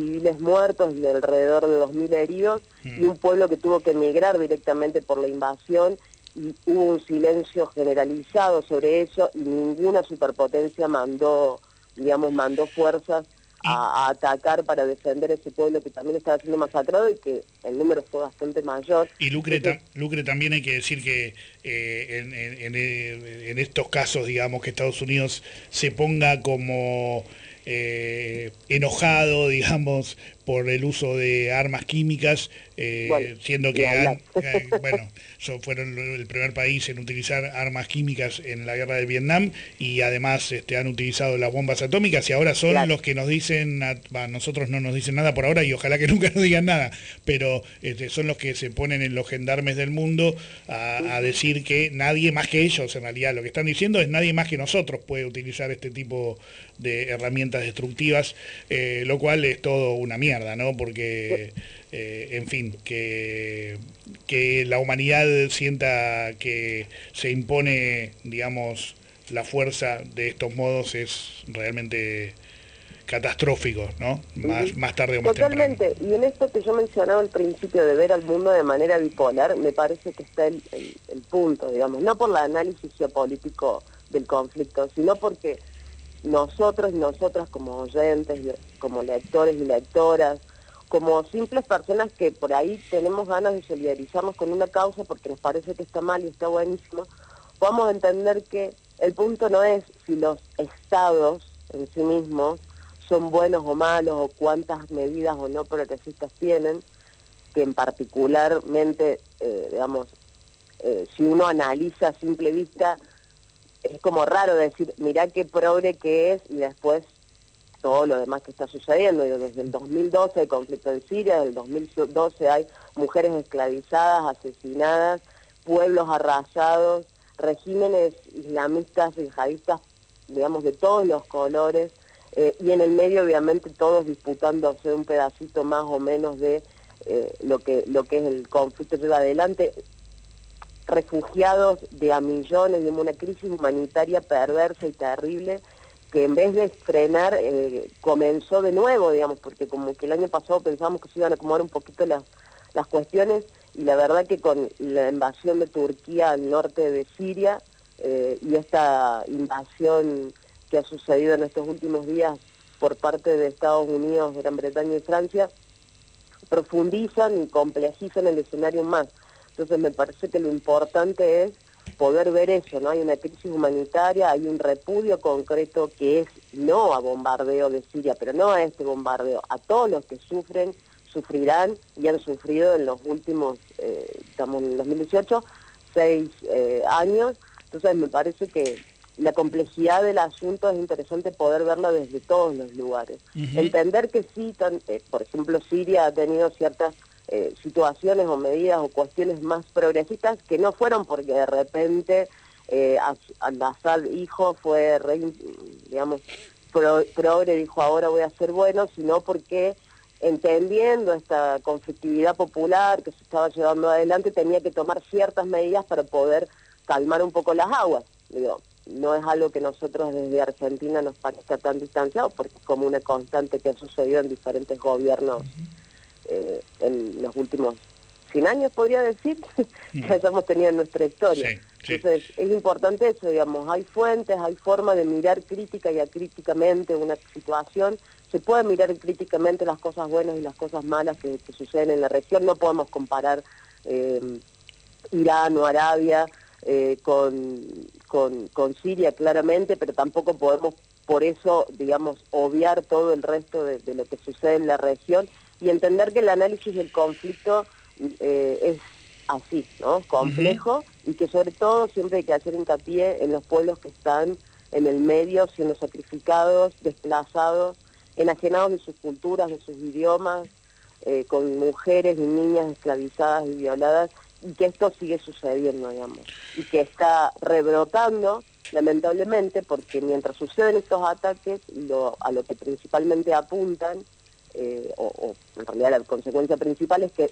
civiles muertos y de alrededor de 2.000 heridos, y un pueblo que tuvo que emigrar directamente por la invasión, y hubo un silencio generalizado sobre eso, y ninguna superpotencia mandó, digamos, mandó fuerzas a, a atacar para defender ese pueblo que también estaba siendo masacrado y que el número fue bastante mayor. Y Lucre, Lucre también hay que decir que eh, en, en- en, eh, en estos casos, digamos, que Estados Unidos se ponga como eh, enojado, digamos, por el uso de armas químicas, eh, Bueno, siendo que han, eh, bueno, son- fueron el primer país en utilizar armas químicas en la guerra de Vietnam y además este, han utilizado las bombas atómicas y ahora son Claro. los que nos dicen, a, a nosotros no nos dicen nada por ahora y ojalá que nunca nos digan nada, pero este, son los que se ponen en los gendarmes del mundo a, a decir que nadie más que ellos, en realidad. Lo que están diciendo es nadie más que nosotros puede utilizar este tipo de herramientas destructivas, eh, lo cual es todo una mierda, ¿no? Porque, eh, en fin, que, que la humanidad sienta que se impone, digamos, la fuerza de estos modos es realmente catastrófico, ¿no? Más, más tarde o más temprano. Totalmente, y en esto que yo mencionaba al principio de ver al mundo de manera bipolar, me parece que está el, el- el punto, digamos, no por el análisis geopolítico del conflicto, sino porque nosotros y nosotras como oyentes, como lectores y lectoras, como simples personas que por ahí tenemos ganas de solidarizarnos con una causa porque nos parece que está mal y está buenísimo, podamos entender que el punto no es si los estados en sí mismos son buenos o malos o cuántas medidas o no progresistas tienen, que en particularmente, eh, digamos, eh, si uno analiza a simple vista, es como raro decir, mirá qué progre que es y después todo lo demás que está sucediendo. Desde el 2012 hay conflicto en Siria, desde el 2012 hay mujeres esclavizadas, asesinadas, pueblos arrasados, regímenes islamistas, yihadistas, digamos, de todos los colores, eh, y en el medio obviamente todos disputándose un pedacito más o menos de eh, lo, que, lo que es el conflicto que lleva adelante refugiados de a millones, de una crisis humanitaria perversa y terrible, que en vez de frenar eh, comenzó de nuevo, digamos, porque como que el año pasado pensamos que se iban a acomodar un poquito las, las cuestiones y la verdad que con la invasión de Turquía al norte de Siria eh, y esta invasión que ha sucedido en estos últimos días por parte de Estados Unidos, Gran Bretaña y Francia, profundizan y complejizan el escenario más. Entonces me parece que lo importante es poder ver eso, ¿no? Hay una crisis humanitaria, hay un repudio concreto que es no a bombardeo de Siria, pero no a este bombardeo, a todos los que sufren, sufrirán y han sufrido en los últimos, eh, estamos en el 2018, seis eh, años. Entonces me parece que la complejidad del asunto es interesante poder verla desde todos los lugares. Entender que sí, tan- eh, por ejemplo, Siria ha tenido ciertas eh, situaciones o medidas o cuestiones más progresistas que no fueron porque de repente eh, al-Assad hijo fue, re- digamos, pro- progre, dijo ahora voy a ser bueno, sino porque entendiendo esta conflictividad popular que se estaba llevando adelante, tenía que tomar ciertas medidas para poder calmar un poco las aguas. Digo, no es algo que nosotros desde Argentina nos parezca tan distanciado, porque es como una constante que ha sucedido en diferentes gobiernos eh, en los últimos 100 años, podría decir, que hayamos tenido en nuestra historia. Entonces, es importante eso, digamos, hay fuentes, hay forma de mirar crítica y acríticamente una situación, se puede mirar críticamente las cosas buenas y las cosas malas que, que suceden en la región, no podemos comparar eh, Irán o Arabia eh, con, con, con Siria claramente, pero tampoco podemos por eso, digamos, obviar todo el resto de, de lo que sucede en la región y entender que el análisis del conflicto eh, es así, ¿no? Complejo y que sobre todo siempre hay que hacer hincapié en los pueblos que están en el medio siendo sacrificados, desplazados, enajenados de sus culturas, de sus idiomas, eh, con mujeres y niñas esclavizadas y violadas y que esto sigue sucediendo, digamos, y que está rebrotando lamentablemente, porque mientras suceden estos ataques, lo- a lo que principalmente apuntan, eh, o, o en realidad la consecuencia principal es que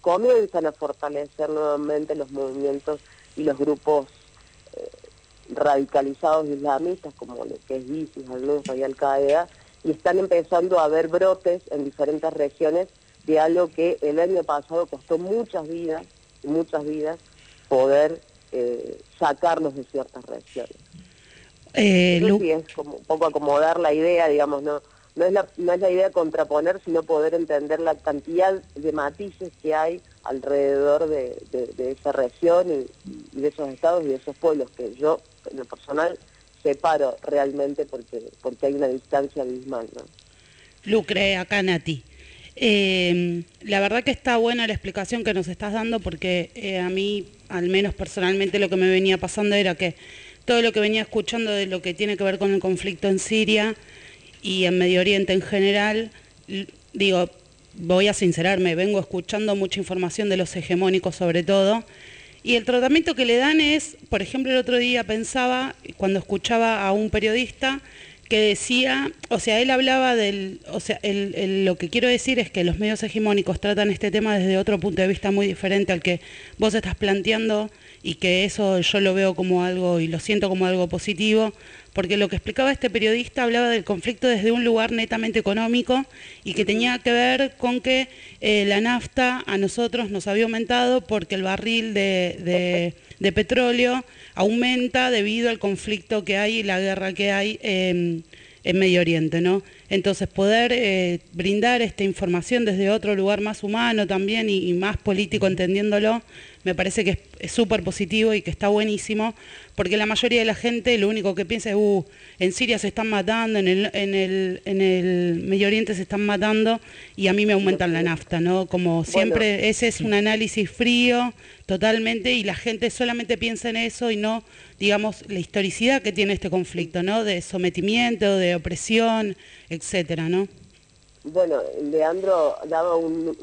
comienzan a fortalecer nuevamente los movimientos y los grupos eh, radicalizados islamistas, como lo que es ISIS, al-Nusra y Al-Qaeda, y están empezando a haber brotes en diferentes regiones de algo que el año pasado costó muchas vidas, muchas vidas, poder eh, sacarlos de ciertas regiones. Eh, es como un poco acomodar la idea, digamos, no, no, es la, no es la idea contraponer, sino poder entender la cantidad de matices que hay alrededor de, de- de esa región y, y de esos estados y de esos pueblos que yo, en lo personal, separo realmente porque, porque hay una distancia abismal. ¿no? Lucre, acá Nati. Eh, la verdad que está buena la explicación que nos estás dando porque eh, a mí, al menos personalmente, lo que me venía pasando era que todo lo que venía escuchando de lo que tiene que ver con el conflicto en Siria y en Medio Oriente en general, digo, voy a sincerarme, vengo escuchando mucha información de los hegemónicos sobre todo, y el tratamiento que le dan es, por ejemplo, el otro día pensaba, cuando escuchaba a un periodista, que decía, o sea, él hablaba del, o sea, lo que quiero decir es que los medios hegemónicos tratan este tema desde otro punto de vista muy diferente al que vos estás planteando y que eso yo lo veo como algo y lo siento como algo positivo, porque lo que explicaba este periodista hablaba del conflicto desde un lugar netamente económico y que tenía que ver con que eh, la nafta a nosotros nos había aumentado porque el barril de, petróleo aumenta debido al conflicto que hay y la guerra que hay em, en Medio Oriente, ¿no? Entonces poder eh, brindar esta información desde otro lugar más humano también y más político entendiéndolo, me parece que es- súper positivo y que está buenísimo, porque la mayoría de la gente lo único que piensa es, uh, en Siria se están matando, en el, en el, en el Medio Oriente se están matando y a mí me aumentan la nafta, ¿no? Como siempre, ese es un análisis frío totalmente y la gente solamente piensa en eso y no, digamos, la historicidad que tiene este conflicto, ¿no? De sometimiento, de opresión, etcétera, ¿no? Bueno, Leandro daba un,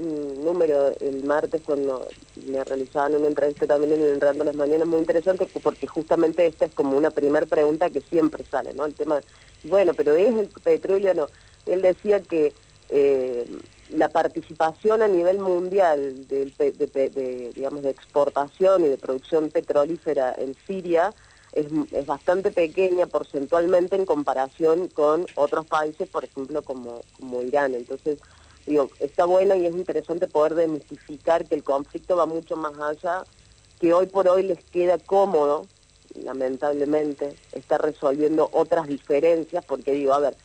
número el martes cuando me realizaban una entrevista también en Enredando las Mañanas muy interesante porque justamente esta es como una primera pregunta que siempre sale, ¿no? El tema, bueno, pero ¿es el petróleo no? Él decía que eh, la participación a nivel mundial de, pe- de, digamos, de exportación y de producción petrolífera en Siria es, es bastante pequeña porcentualmente en comparación con otros países, por ejemplo, como, como Irán. Entonces, digo, está bueno y es interesante poder desmistificar que el conflicto va mucho más allá, que hoy por hoy les queda cómodo, lamentablemente, estar resolviendo otras diferencias, porque digo, a ver,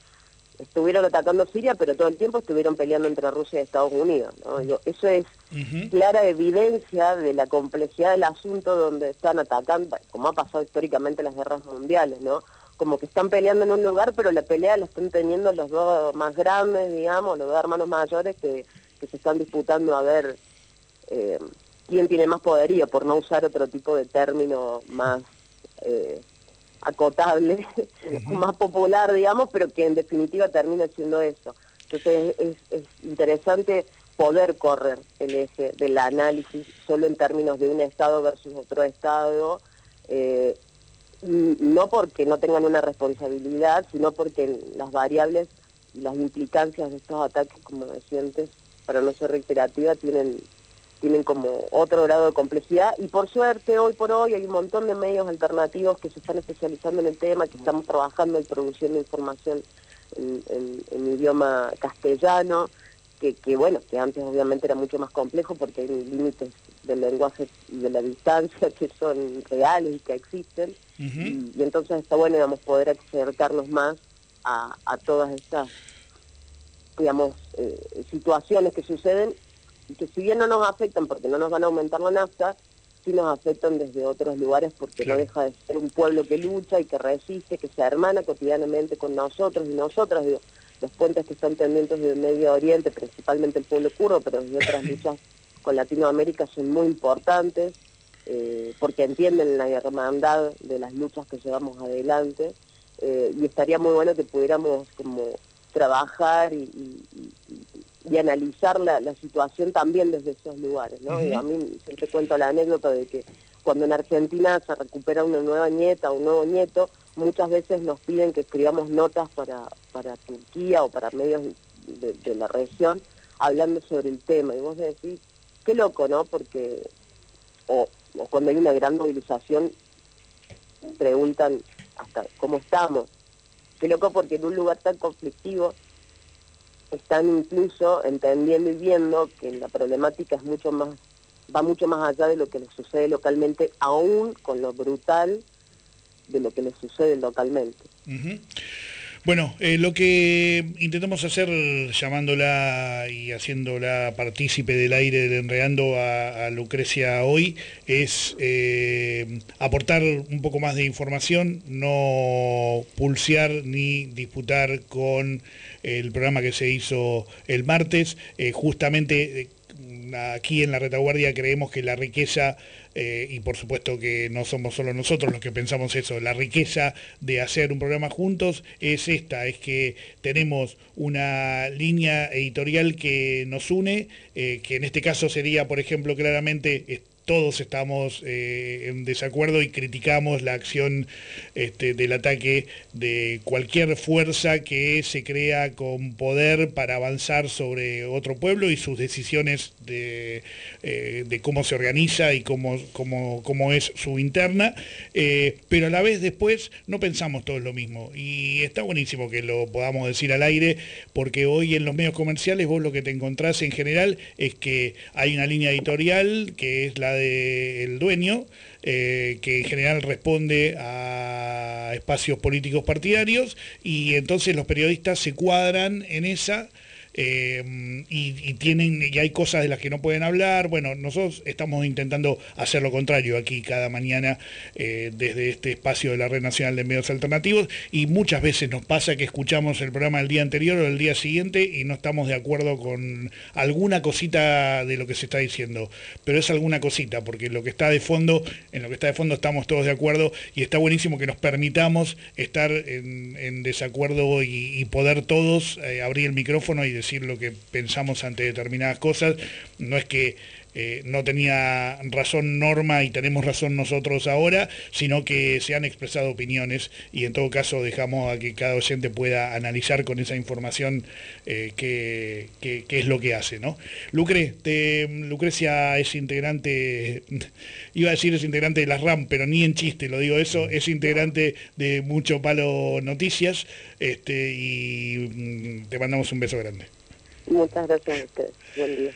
estuvieron atacando Siria, pero todo el tiempo estuvieron peleando entre Rusia y Estados Unidos. ¿no? Digo, eso es clara evidencia de la complejidad del asunto donde están atacando, como ha pasado históricamente en las guerras mundiales, ¿no? Como que están peleando en un lugar, pero la pelea la están teniendo los dos más grandes, digamos, los dos hermanos mayores que, que se están disputando a ver eh, quién tiene más poderío, por no usar otro tipo de término más eh, acotable, más popular, digamos, pero que en definitiva termina siendo eso. Entonces es, es interesante poder correr el eje del análisis solo en términos de un Estado versus otro Estado, eh, no porque no tengan una responsabilidad, sino porque las variables y las implicancias de estos ataques, como decía antes, para no ser reiterativa, tienen tienen como otro grado de complejidad. Y por suerte hoy por hoy hay un montón de medios alternativos que se están especializando en el tema, que estamos trabajando y produciendo información en, en- en idioma castellano, que, que, bueno, que antes obviamente era mucho más complejo porque hay límites del lenguaje y de la distancia que son reales y que existen. Y, y entonces está bueno digamos poder acercarnos más a, a todas estas digamos eh, situaciones que suceden y que si bien no nos afectan porque no nos van a aumentar la nafta, sí nos afectan desde otros lugares porque no deja de ser un pueblo que lucha y que resiste, que se hermana cotidianamente con nosotros y nosotras, digo, los puentes que están pendientes del Medio Oriente, principalmente el pueblo kurdo, pero desde otras luchas con Latinoamérica son muy importantes, eh, porque entienden la hermandad de las luchas que llevamos adelante, eh, y estaría muy bueno que pudiéramos como trabajar y, y- y- y analizar la, la situación también desde esos lugares, ¿no? Y a mí siempre cuento la anécdota de que cuando en Argentina se recupera una nueva nieta o un nuevo nieto, muchas veces nos piden que escribamos notas para, para Turquía o para medios de, de la región hablando sobre el tema. Y vos decís, qué loco, ¿no? Porque o, o cuando hay una gran movilización preguntan hasta cómo estamos. Qué loco porque en un lugar tan conflictivo están incluso entendiendo y viendo que la problemática es mucho más va mucho más allá de lo que les sucede localmente, aún con lo brutal de lo que les sucede localmente. Bueno, eh, lo que intentamos hacer llamándola y haciéndola partícipe del aire del enreando a, a Lucrecia hoy es eh, aportar un poco más de información, no pulsear ni disputar con el programa que se hizo el martes. Eh, justamente eh, aquí en la retaguardia creemos que la riqueza eh, y por supuesto que no somos solo nosotros los que pensamos eso, la riqueza de hacer un programa juntos es esta, es que tenemos una línea editorial que nos une, que en este caso sería, por ejemplo, claramente... todos estamos eh, en desacuerdo y criticamos la acción este, del ataque de cualquier fuerza que se crea con poder para avanzar sobre otro pueblo y sus decisiones de, eh, cómo se organiza y cómo, cómo, cómo es su interna, eh, pero a la vez después no pensamos todos lo mismo. Y está buenísimo que lo podamos decir al aire, porque hoy en los medios comerciales vos lo que te encontrás en general es que hay una línea editorial que es la del dueño, eh, que en general responde a espacios políticos partidarios, y entonces los periodistas se cuadran en esa eh, y, tienen y hay cosas de las que no pueden hablar. Bueno, nosotros estamos intentando hacer lo contrario aquí cada mañana eh, desde este espacio de la Red Nacional de Medios Alternativos y muchas veces nos pasa que escuchamos el programa el día anterior o el día siguiente y no estamos de acuerdo con alguna cosita de lo que se está diciendo, pero es alguna cosita porque lo que está de fondo, en lo que está de fondo estamos todos de acuerdo y está buenísimo que nos permitamos estar en, desacuerdo y, y poder todos eh, abrir el micrófono y decir lo que pensamos ante determinadas cosas. No es que eh, no tenía razón Norma y tenemos razón nosotros ahora, sino que se han expresado opiniones y en todo caso dejamos a que cada oyente pueda analizar con esa información eh, qué, qué- qué es lo que hace. ¿no? Lucrecia es integrante, iba a decir es integrante de las RAM, pero ni en chiste lo digo eso, es integrante de Mucho Palo Noticias este, y mm, te mandamos un beso grande. Muchas gracias a ustedes. Buen día.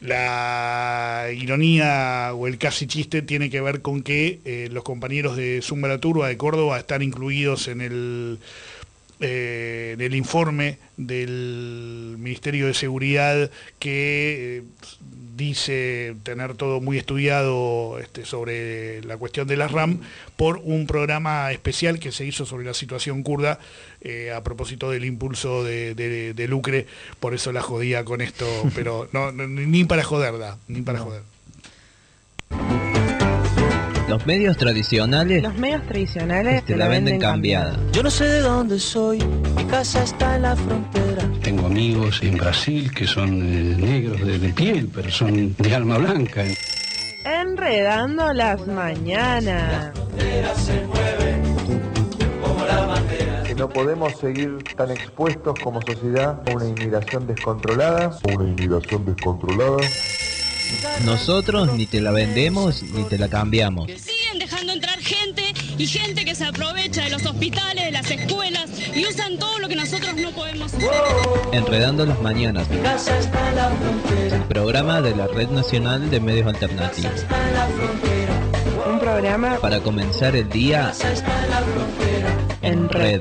La ironía o el casi chiste tiene que ver con que eh, los compañeros de Zumba la Turba de Córdoba están incluidos en el, eh, en el informe del Ministerio de Seguridad que eh, dice tener todo muy estudiado este, sobre la cuestión de las RAM por un programa especial que se hizo sobre la situación kurda eh, a propósito del impulso de, de- de Lucre, por eso la jodía con esto, pero no, no, ni para joderla, ni para joder. Los medios tradicionales Los medios tradicionales te la venden cambiada. Yo no sé de dónde soy, mi casa está en la frontera. Tengo amigos en Brasil que son eh, negros de, de piel, pero son de alma blanca. Enredando las mañanas. que no podemos seguir tan expuestos como sociedad a una inmigración descontrolada. Una inmigración descontrolada. Nosotros ni te la vendemos ni te la cambiamos. Siguen dejando entrar gente y gente que se aprovecha de los hospitales, de las escuelas y usan todo lo que nosotros no podemos hacer. Enredando las mañanas. El programa de la Red Nacional de Medios Alternativos. Un programa Para comenzar el día en red.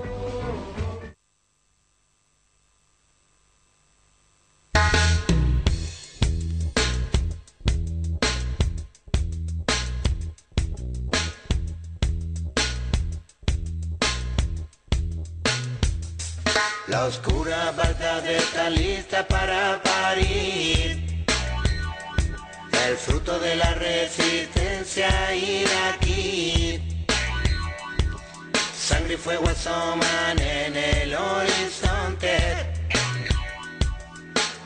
Oscura verdad está lista para parir. El fruto de la resistencia iraquí. Sangre y fuego asoman en el horizonte.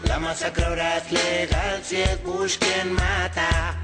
La masacre ahora es legal si es Bush quien mata.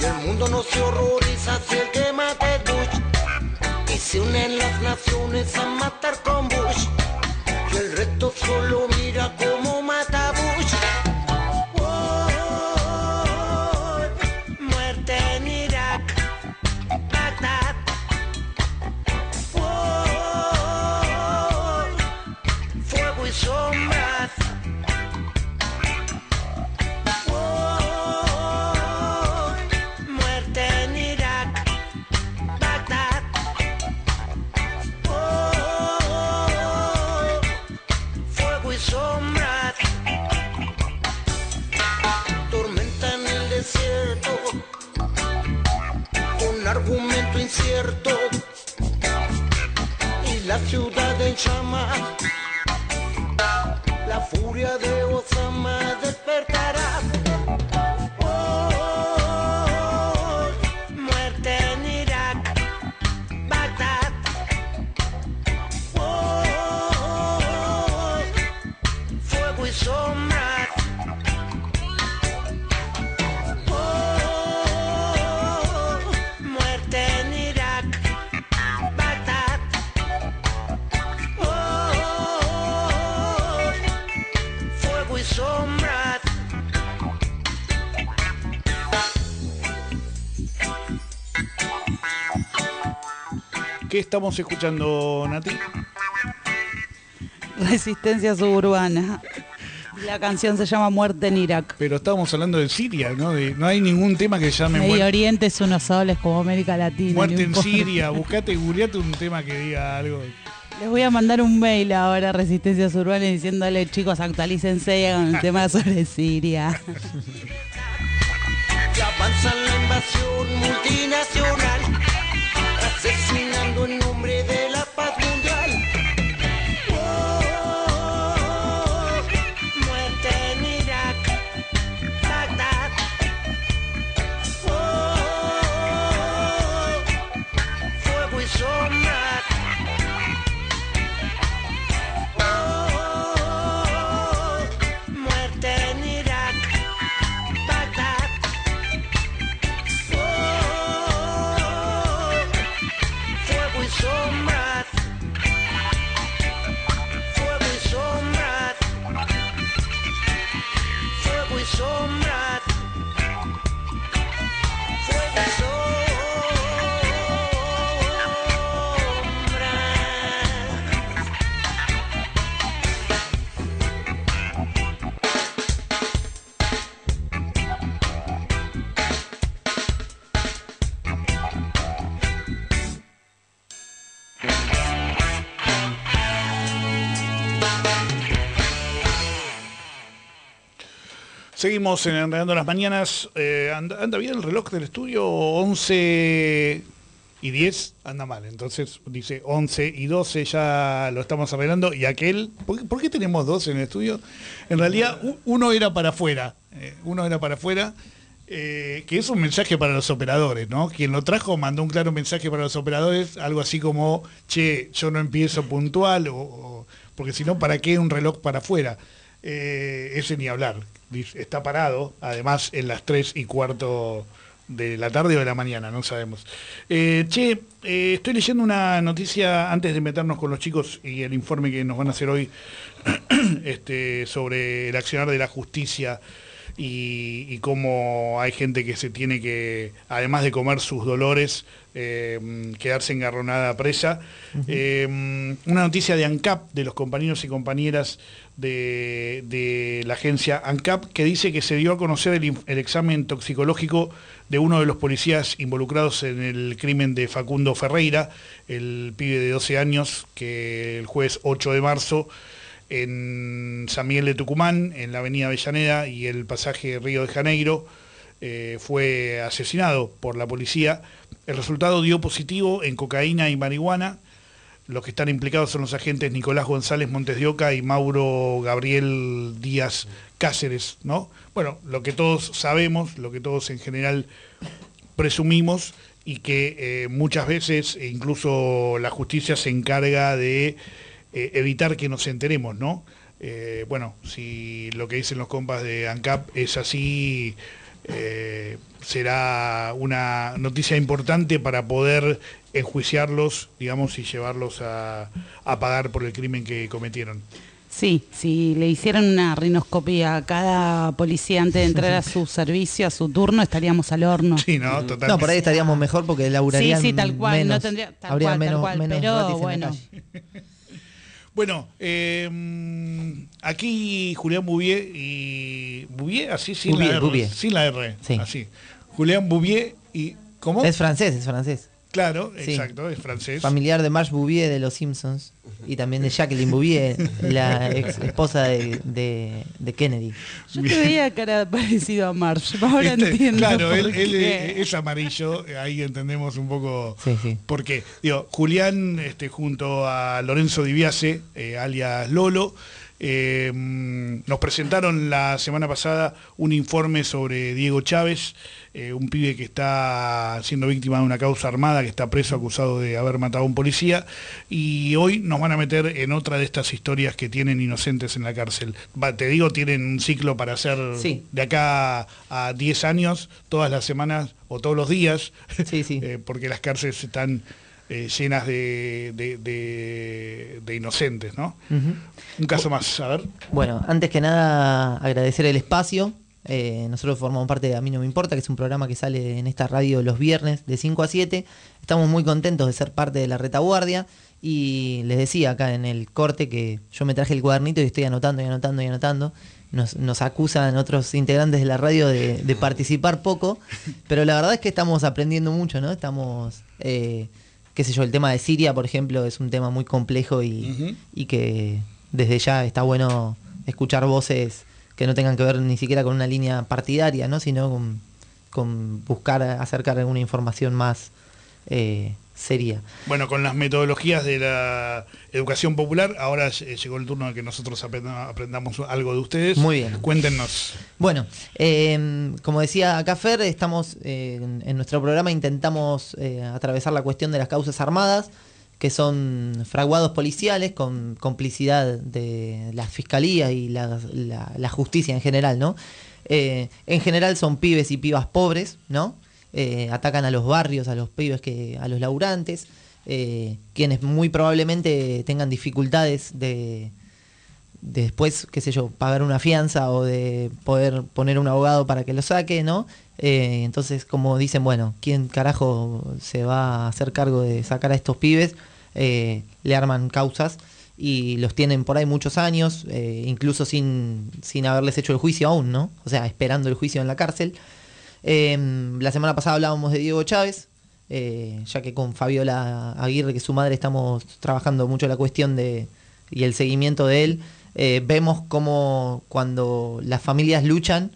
Y el mundo no se horroriza si el que mata es Bush. Y se unen las naciones a matar con Bush. Y el resto solo mira cómo mata. La ciudad en llamas, la furia de Osama. Estamos escuchando, Nati? Resistencia suburbana. La canción se llama Muerte en Irak. Pero estábamos hablando de Siria, ¿no? De- no hay ningún tema que llame Medio muerte, Oriente es uno solo, es como América Latina. muerte en. Siria. Buscate, googleate un tema que diga algo. Les voy a mandar un mail ahora a Resistencia Suburbana diciéndole, chicos, actualícense y hagan el tema sobre Siria. Seguimos en Enredando las Mañanas. Eh, anda, bien el reloj del estudio, 11 y 10, anda mal. Entonces dice 11 y 12, ya lo estamos arreglando. Y aquel, ¿por qué, tenemos dos en el estudio? En realidad, uno era para afuera. eh, uno era para afuera. eh, que es un mensaje para los operadores, ¿no? Quien lo trajo mandó un claro mensaje para los operadores, algo así como, che, yo no empiezo puntual, o, o- porque si no, ¿para qué un reloj para afuera? Eh, ese ni hablar. Está parado, además, en las 3 y cuarto de la tarde o de la mañana, no sabemos. Eh, che, eh, estoy leyendo una noticia antes de meternos con los chicos y el informe que nos van a hacer hoy este, sobre el accionar de la justicia y, y cómo hay gente que se tiene que, además de comer sus dolores, eh, quedarse engarronada presa. Una noticia de ANCAP, de los compañeros y compañeras de, la agencia ANCAP, que dice que se dio a conocer el examen toxicológico de uno de los policías involucrados en el crimen de Facundo Ferreira, el pibe de 12 años, que el jueves 8 de marzo en San Miguel de Tucumán, en la avenida Avellaneda y el pasaje Río de Janeiro, eh, fue asesinado por la policía. El resultado dio positivo en cocaína y marihuana. Los que están implicados son los agentes Nicolás González Montes de Oca y Mauro Gabriel Díaz Cáceres, ¿no? Bueno, lo que todos sabemos, lo que todos en general presumimos y que eh, muchas veces e incluso la justicia se encarga de eh, evitar que nos enteremos, ¿no? Eh, bueno, si lo que dicen los compas de ANCAP es así, eh, será una noticia importante para poder enjuiciarlos, digamos, y llevarlos a, a pagar por el crimen que cometieron. Sí, si le hicieran una rinoscopia a cada policía antes de entrar a su servicio, a su turno, estaríamos al horno. Sí, no, totalmente. No, por ahí estaríamos mejor porque laburarían Sí, sí, tal cual, menos. no tendría, tal Habría cual, tal menos, cual, menos pero bueno. Bueno, eh, aquí Julián Bouvier y... ¿Bouvier? Así, sin Bouvier, la R. Bouvier. Sin la R, Sí. así. Julián Bouvier y... ¿Cómo? Es francés, es francés. Claro, Sí. exacto, es francés. Familiar de Marge Bouvier de Los Simpsons y también de Jacqueline Bouvier, la ex esposa de, de- de Kennedy. Yo te veía cara parecido a Marge, ahora Este, entiendo. claro, por él, es amarillo, ahí entendemos un poco Sí, sí. por qué. Digo, Julián, este, junto a Lorenzo Diviase, eh, alias Lolo, eh, nos presentaron la semana pasada un informe sobre Diego Chávez, eh, un pibe que está siendo víctima de una causa armada, que está preso acusado de haber matado a un policía, y hoy nos van a meter en otra de estas historias que tienen inocentes en la cárcel. Va, te digo, tienen un ciclo para hacer Sí. de acá a 10 años, todas las semanas o todos los días, eh, porque las cárceles están eh, llenas de, de- de- de inocentes, ¿no? Un caso más, a ver. Bueno, antes que nada agradecer el espacio. Eh, nosotros formamos parte de A mí no me importa, que es un programa que sale en esta radio los viernes de 5 a 7. Estamos muy contentos de ser parte de la retaguardia y les decía acá en el corte que yo me traje el cuadernito y estoy anotando y anotando y anotando. Nos, nos acusan otros integrantes de la radio de, de participar poco, pero la verdad es que estamos aprendiendo mucho, ¿no? Estamos, eh, qué sé yo, el tema de Siria, por ejemplo, es un tema muy complejo y, y que desde ya está bueno escuchar voces que no tengan que ver ni siquiera con una línea partidaria, ¿no? sino con, con buscar acercar alguna información más eh, seria. Bueno, con las metodologías de la educación popular, ahora llegó el turno de que nosotros aprenda- aprendamos algo de ustedes. Muy bien. Cuéntenos. Bueno, eh, como decía acá Fer, estamos eh, en, en nuestro programa intentamos eh, atravesar la cuestión de las causas armadas, que son fraguados policiales con complicidad de la fiscalía y la, justicia en general, ¿no? Eh, en general son pibes y pibas pobres, ¿no? Eh, atacan a los barrios, a los pibes que, a los laburantes, eh, quienes muy probablemente tengan dificultades de, de después, qué sé yo, pagar una fianza o de poder poner un abogado para que lo saque, ¿no? Eh, entonces, como dicen, bueno, ¿quién carajo se va a hacer cargo de sacar a estos pibes? Eh, le arman causas y los tienen por ahí muchos años, eh, incluso sin, sin haberles hecho el juicio aún, ¿no? O sea, esperando el juicio en la cárcel. Eh, la semana pasada hablábamos de Diego Chávez, ya que con Fabiola Aguirre, que su madre, estamos trabajando mucho la cuestión de y el seguimiento de él. Eh, vemos cómo cuando las familias luchan,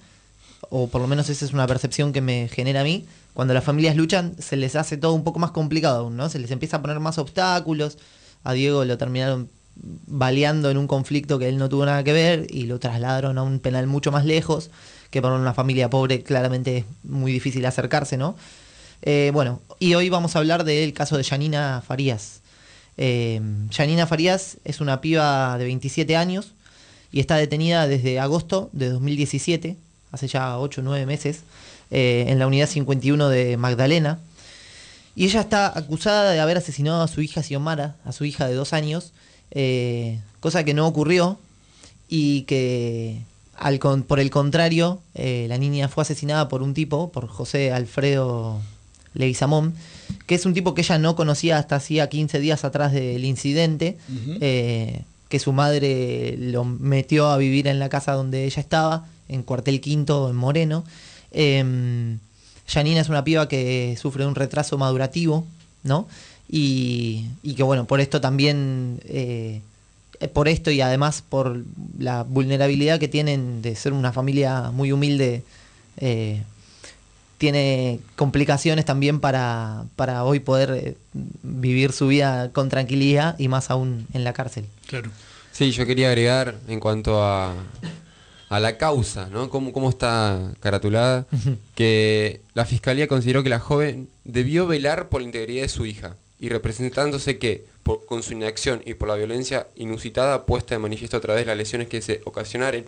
o por lo menos esa es una percepción que me genera a mí, cuando las familias luchan se les hace todo un poco más complicado ¿no? Se les empieza a poner más obstáculos. A Diego lo terminaron baleando en un conflicto que él no tuvo nada que ver y lo trasladaron a un penal mucho más lejos, que para una familia pobre claramente es muy difícil acercarse, ¿no? Eh, bueno, y hoy vamos a hablar del caso de Janina Farías. Janina Farías es una piba de 27 años y está detenida desde agosto de 2017, hace ya 8 o 9 meses, eh, en la unidad 51 de Magdalena. Y ella está acusada de haber asesinado a su hija Xiomara, a su hija de dos años, eh, cosa que no ocurrió y que al por el contrario, eh, la niña fue asesinada por un tipo, por José Alfredo Leguizamón, que es un tipo que ella no conocía hasta hacía 15 días atrás del incidente, eh, que su madre lo metió a vivir en la casa donde ella estaba, en Cuartel Quinto, en Moreno. Eh, Janina es una piba que sufre un retraso madurativo, ¿no? Y, y que bueno, por esto también, eh, por esto y además por la vulnerabilidad que tienen de ser una familia muy humilde, eh, tiene complicaciones también para, para hoy poder eh, vivir su vida con tranquilidad y más aún en la cárcel. Claro. Sí, yo quería agregar en cuanto a, a la causa, ¿no? Cómo, cómo está caratulada, que la fiscalía consideró que la joven debió velar por la integridad de su hija y representándose que por- con su inacción y por la violencia inusitada puesta de manifiesto a través de las lesiones que se ocasionaron,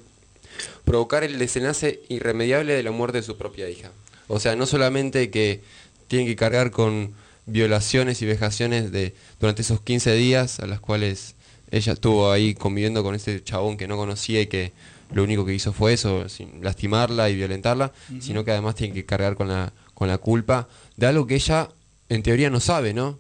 provocar el desenlace irremediable de la muerte de su propia hija. O sea, no solamente que tienen que cargar con violaciones y vejaciones de durante esos 15 días a las cuales ella estuvo ahí conviviendo con ese chabón que no conocía y que lo único que hizo fue eso, lastimarla y violentarla, sino que además tiene que cargar con la, con la culpa de algo que ella en teoría no sabe, ¿no?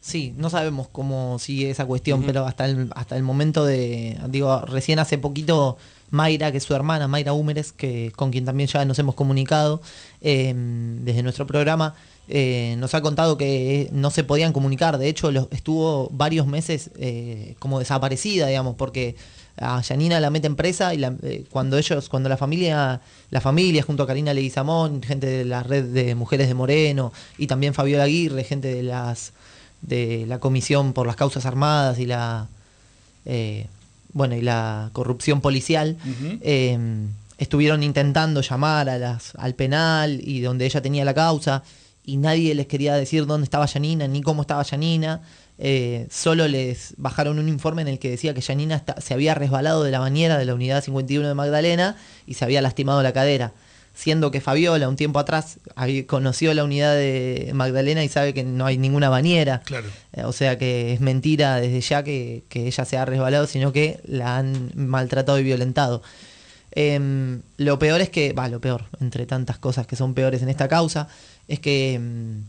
Sí, no sabemos cómo sigue esa cuestión, pero hasta el, hasta el momento de, digo, recién hace poquito Mayra, que es su hermana, Mayra Húmeres, que, con quien también ya nos hemos comunicado eh, desde nuestro programa, eh, nos ha contado que no se podían comunicar, de hecho estuvo varios meses eh, como desaparecida, digamos, porque a Yanina la meten presa y eh, cuando ellos, cuando la familia, la familia junto a Karina Leguizamón, gente de la red de mujeres de Moreno y también Fabiola Aguirre, gente de las de la comisión por las causas armadas y la eh, bueno y la corrupción policial eh, estuvieron intentando llamar a las, al penal y donde ella tenía la causa y nadie les quería decir dónde estaba Yanina ni cómo estaba Yanina. Eh, solo les bajaron un informe en el que decía que Yanina se había resbalado de la bañera de la unidad 51 de Magdalena y se había lastimado la cadera siendo que Fabiola un tiempo atrás conoció la unidad de Magdalena y sabe que no hay ninguna bañera. Claro. Eh, O sea que es mentira desde ya que, que ella se ha resbalado, sino que la han maltratado y violentado. Em, lo peor es que, va, lo peor, entre tantas cosas que son peores en esta causa, es que em,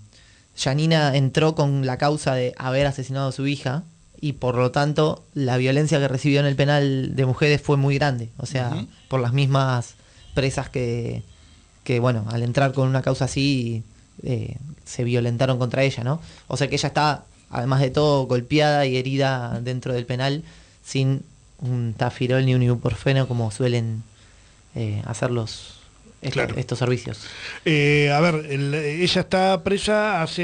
Janina entró con la causa de haber asesinado a su hija y por lo tanto la violencia que recibió en el penal de mujeres fue muy grande. O sea, por las mismas presas que, que, bueno, al entrar con una causa así eh, se violentaron contra ella, ¿no? O sea que ella está, además de todo, golpeada y herida dentro del penal sin un tafirol ni un ibuprofeno como suelen eh, hacer los, estos, Claro. estos servicios. Eh, a ver, el- ella está presa hace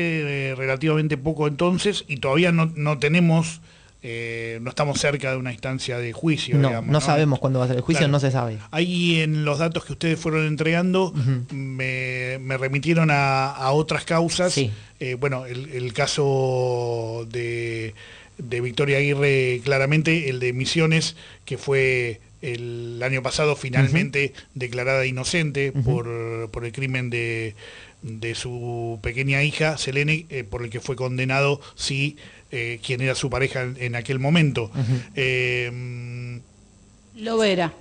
eh, relativamente poco entonces y todavía no, no tenemos, eh, no estamos cerca de una instancia de juicio. No, digamos, no sabemos cuándo va a ser el juicio, Claro. no se sabe. Ahí en los datos que ustedes fueron entregando me, me remitieron a, a otras causas. Eh, bueno, el, el caso de, de Victoria Aguirre, claramente, el de Misiones, que fue el año pasado finalmente declarada inocente por, por el crimen de, de su pequeña hija, Selene, eh, por el que fue condenado, sí, eh, quien era su pareja en, en aquel momento. Eh, Lo verá.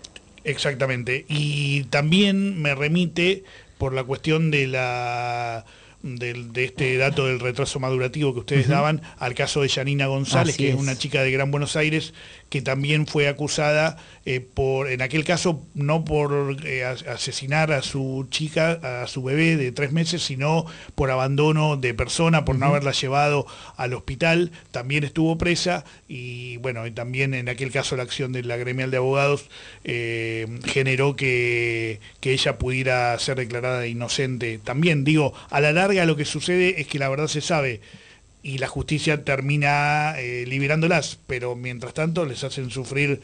Exactamente. Y también me remite por la cuestión de la del- de este dato del retraso madurativo que ustedes daban al caso de Janina González, Así que es. una chica de Gran Buenos Aires que también fue acusada eh, por, en aquel caso, no por eh, as- asesinar a su chica, a su bebé de tres meses, sino por abandono de persona, por no haberla llevado al hospital, también estuvo presa y bueno, y también en aquel caso la acción de la gremial de abogados eh, generó que, que ella pudiera ser declarada inocente. También digo, a la larga lo que sucede es que la verdad se sabe y la justicia termina eh, liberándolas, pero mientras tanto les hacen sufrir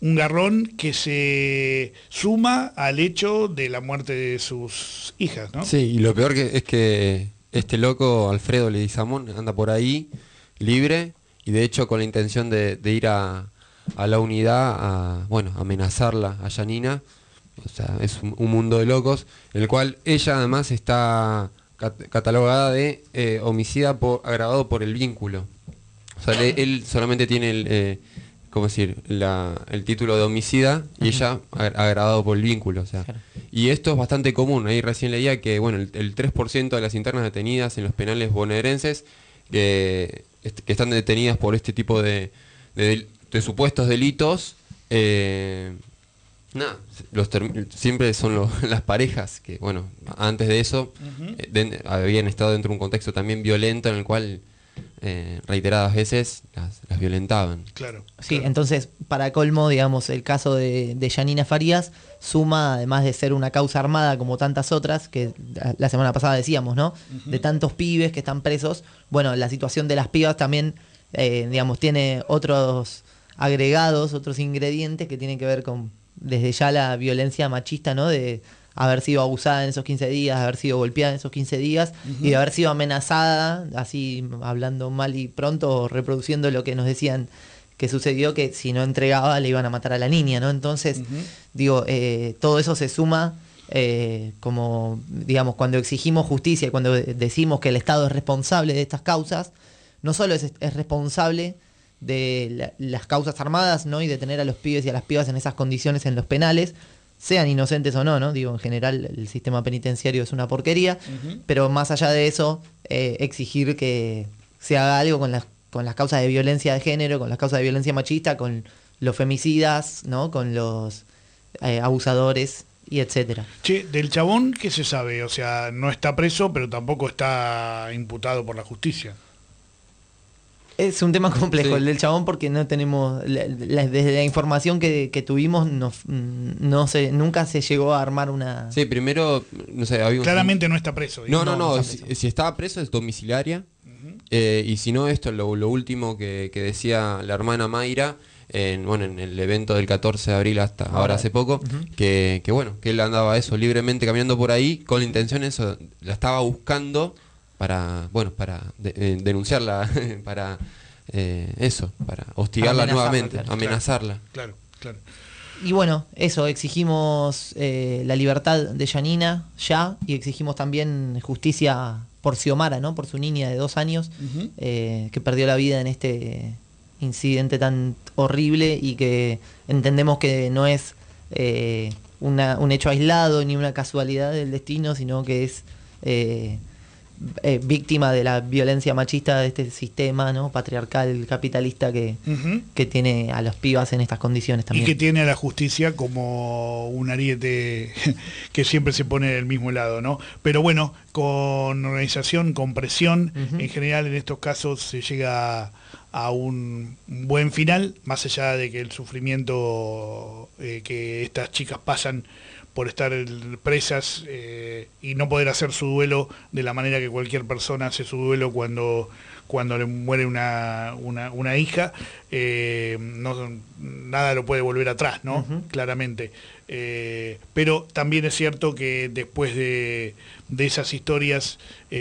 un garrón que se suma al hecho de la muerte de sus hijas, ¿no? Sí, y lo peor que es que este loco, Alfredo Leguizamón, anda por ahí libre y de hecho con la intención de, ir a, a la unidad a, bueno, amenazarla a Yanina. O sea, es un, un mundo de locos, en el cual ella además está cat- catalogada de eh, homicida por, agravado por el vínculo. O sea, le- él solamente tiene el, eh, ¿cómo decir? La- el título de homicida y ella agra- agravado por el vínculo. O sea. Y esto es bastante común. Ahí recién leía que bueno, el, el 3% de las internas detenidas en los penales bonaerenses que, est- que están detenidas por este tipo de, de del- de supuestos delitos, eh, nada, los siempre son lo- las parejas que, bueno, antes de eso eh, habían estado dentro de un contexto también violento en el cual eh, reiteradas veces las, las violentaban. Claro. Sí, entonces, para colmo, digamos, el caso de, de Yanina Farías suma, además de ser una causa armada como tantas otras, que la- la semana pasada decíamos, ¿no? De tantos pibes que están presos, bueno, la situación de las pibas también, eh, digamos, tiene otros agregados, otros ingredientes que tienen que ver con, desde ya la violencia machista, ¿no? De haber sido abusada en esos 15 días, haber sido golpeada en esos 15 días y de haber sido amenazada, así hablando mal y pronto, reproduciendo lo que nos decían que sucedió, que si no entregaba le iban a matar a la niña, ¿no? Entonces, digo, eh, todo eso se suma eh, como, digamos, cuando exigimos justicia, cuando de- decimos que el Estado es responsable de estas causas, no solo es, es responsable de la- las causas armadas, ¿no? Y de tener a los pibes y a las pibas en esas condiciones en los penales, sean inocentes o no, ¿no? Digo, en general el sistema penitenciario es una porquería, pero más allá de eso, eh, exigir que se haga algo con las, con las causas de violencia de género, con las causas de violencia machista, con los femicidas, ¿no? Con los eh, abusadores y etcétera. Che, del chabón, ¿qué se sabe? O sea, no está preso, pero tampoco está imputado por la justicia. Es un tema complejo Sí. el del chabón porque no tenemos, la- la- desde la información que, que tuvimos, no, no se, nunca se llegó a armar una... Sí, primero, no sé, había un... Claramente no está preso. No, no, no, no si, si estaba preso es domiciliaria. Eh, y si no, esto, lo, lo último que, que decía la hermana Mayra, en, bueno, en el evento del 14 de abril hasta ahora, Ahora. hace poco, que, que bueno, que él andaba eso libremente caminando por ahí con la intención eso, la estaba buscando para, bueno, para de- eh, denunciarla, para eh, eso, para hostigarla amenazarla, nuevamente, claro. amenazarla. Claro, claro. Y bueno, eso, exigimos eh, la libertad de Yanina ya y exigimos también justicia por Xiomara, ¿no? Por su niña de dos años eh, que perdió la vida en este incidente tan horrible y que entendemos que no es eh, una- un hecho aislado ni una casualidad del destino, sino que es eh, víctima de la violencia machista de este sistema ¿no? patriarcal capitalista que, que tiene a los pibas en estas condiciones Y también. que tiene a la justicia como un ariete que siempre se pone del mismo lado, ¿no? Pero bueno, con organización, con presión, en general en estos casos se llega a un buen final, más allá de que el sufrimiento eh, que estas chicas pasan por estar presas eh, y no poder hacer su duelo de la manera que cualquier persona hace su duelo cuando, cuando le muere una, una, una hija, eh, no, nada lo puede volver atrás, ¿no? Claramente. Eh, pero también es cierto que después de, de esas historias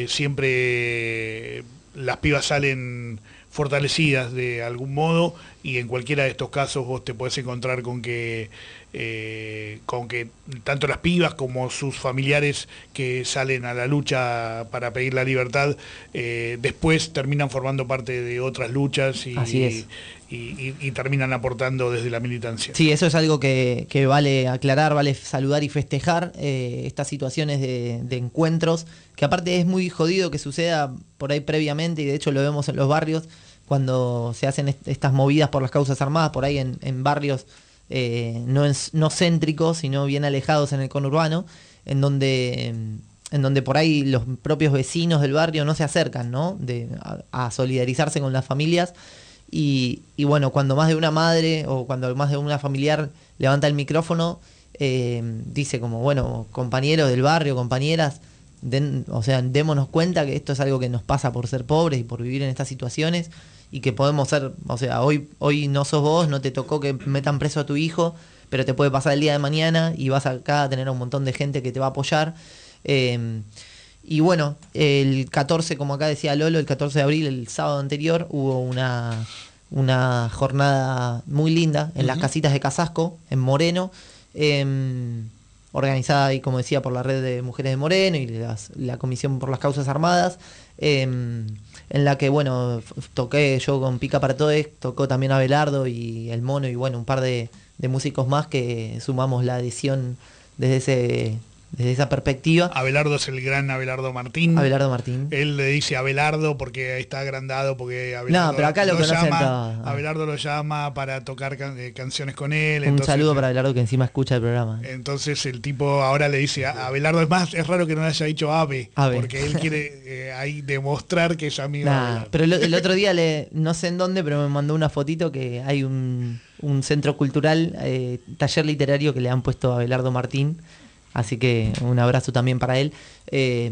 siempre las pibas salen fortalecidas de algún modo y en cualquiera de estos casos vos te podés encontrar con que eh, con que tanto las pibas como sus familiares que salen a la lucha para pedir la libertad eh, después terminan formando parte de otras luchas y, Así es. y, y- y terminan aportando desde la militancia. Sí, eso es algo que, que vale aclarar, vale saludar y festejar eh, estas situaciones de, de encuentros, que aparte es muy jodido que suceda por ahí previamente y de hecho lo vemos en los barrios cuando se hacen est- estas movidas por las causas armadas, por ahí en, en barrios eh, no, no céntricos, sino bien alejados en el conurbano, en donde, en donde por ahí los propios vecinos del barrio no se acercan, ¿no? De, a, solidarizarse con las familias. Y, y bueno, cuando más de una madre o cuando más de una familiar levanta el micrófono, eh, dice como, bueno, compañeros del barrio, compañeras, o sea, démonos cuenta que esto es algo que nos pasa por ser pobres y por vivir en estas situaciones y que podemos ser, o sea, hoy, hoy no sos vos, no te tocó que metan preso a tu hijo, pero te puede pasar el día de mañana y vas acá a tener un montón de gente que te va a apoyar. Eh, y bueno, el 14, como acá decía Lolo, el 14 de abril, el sábado anterior, hubo una, una jornada muy linda en las casitas de Casasco, en Moreno, em, organizada ahí, como decía, por la red de mujeres de Moreno y las- la Comisión por las Causas Armadas, em, en la que, bueno, toqué yo con Pica para Todos, tocó también Abelardo y El Mono y, bueno, un par de, de músicos más que sumamos la adhesión desde ese desde esa perspectiva. Abelardo es el gran Abelardo Martín. Abelardo Martín. Él le dice Abelardo porque está agrandado, porque Abelardo No, pero acá lo conocen llama. Abelardo lo llama para tocar can- eh, canciones con él. Un entonces- saludo para Abelardo que encima escucha el programa. Entonces el tipo ahora le dice a Abelardo, es más, es raro que no le haya dicho Ave, Ave. porque él quiere eh, ahí demostrar que es amigo Nah, pero el, el otro día, le, no sé en dónde, pero me mandó una fotito que hay un, un centro cultural, eh, taller literario que le han puesto a Abelardo Martín. Así que un abrazo también para él. Eh,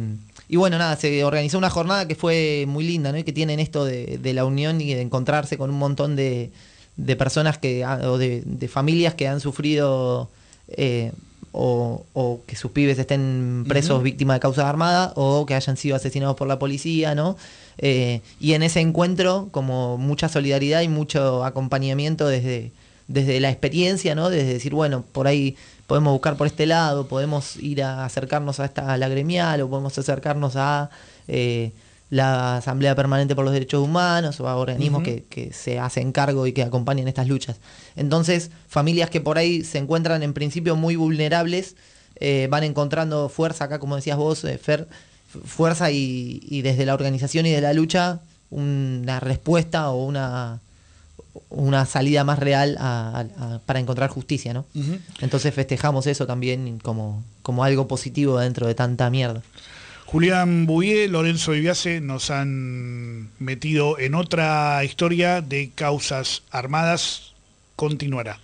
y bueno, nada, se organizó una jornada que fue muy linda, ¿no? Y que tienen esto de, de la unión y de encontrarse con un montón de, de personas que ha- o de, de familias que han sufrido eh, o, o que sus pibes estén presos víctimas de causas armadas o que hayan sido asesinados por la policía, ¿no? Eh, y en ese encuentro, como mucha solidaridad y mucho acompañamiento desde, desde la experiencia, ¿no? Desde decir, bueno, por ahí podemos buscar por este lado, podemos ir a acercarnos a esta a la gremial o podemos acercarnos a eh, la Asamblea Permanente por los Derechos Humanos o a organismos que, que se hacen cargo y que acompañan estas luchas. Entonces, familias que por ahí se encuentran en principio muy vulnerables, eh, van encontrando fuerza acá, como decías vos, eh, Fer, fuerza y, y desde la organización y de la lucha una respuesta o una, una salida más real a- a- a- para encontrar justicia, ¿no? Entonces festejamos eso también como, como algo positivo dentro de tanta mierda. Julián Bouillet, Lorenzo Viviase nos han metido en otra historia de causas armadas. Continuará.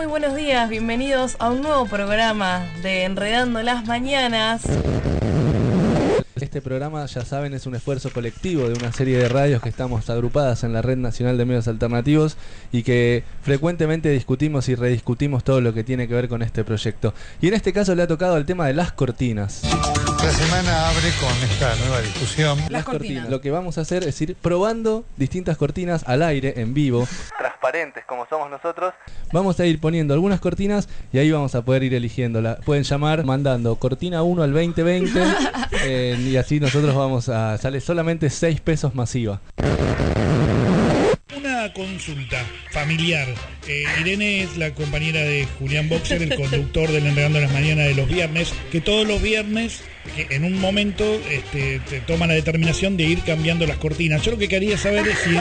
Muy buenos días, bienvenidos a un nuevo programa de Enredando las Mañanas. Este programa, ya saben, es un esfuerzo colectivo de una serie de radios que estamos agrupadas en la Red Nacional de Medios Alternativos y que frecuentemente discutimos y rediscutimos todo lo que tiene que ver con este proyecto. Y en este caso le ha tocado el tema de las cortinas. La semana abre con esta nueva discusión. Las cortinas. Lo que vamos a hacer es ir probando distintas cortinas al aire, en vivo. Transparentes como somos nosotros. Vamos a ir poniendo algunas cortinas y ahí vamos a poder ir eligiéndola. Pueden llamar mandando cortina 1 al 2020 eh, y así nosotros vamos a... Sale solamente 6 pesos masiva. Una consulta familiar. Eh, Irene es la compañera de Julián Boxer, el conductor del Enredando las Mañanas de los viernes, que todos los viernes, en un momento, este, te toma la determinación de ir cambiando las cortinas. Yo lo que quería saber es si,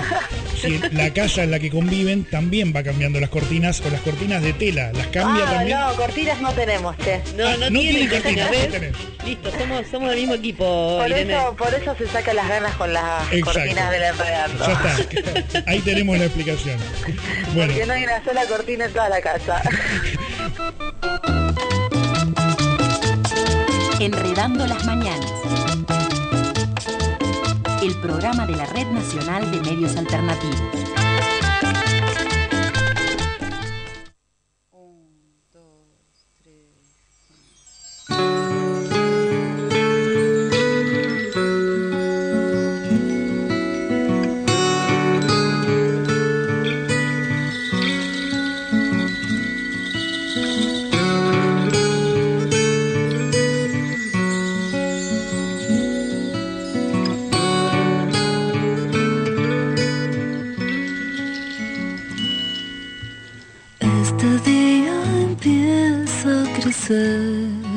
si la casa en la que conviven también va cambiando las cortinas o las cortinas de tela. ¿Las cambia Ah, también? no, cortinas no tenemos, che. No, Ah, no no tienen tienen cortinas, cortinas, no ¿ves? tenés. Listo, somos, somos del mismo equipo, por Irene. Eso, por eso se saca las ganas con las Exacto. cortinas del enredando. Ya está. Ahí tenemos la explicación. Bueno, Porque no hay una sola cortina en toda la casa. Enredando las mañanas. El programa de la Red Nacional de Medios Alternativos. A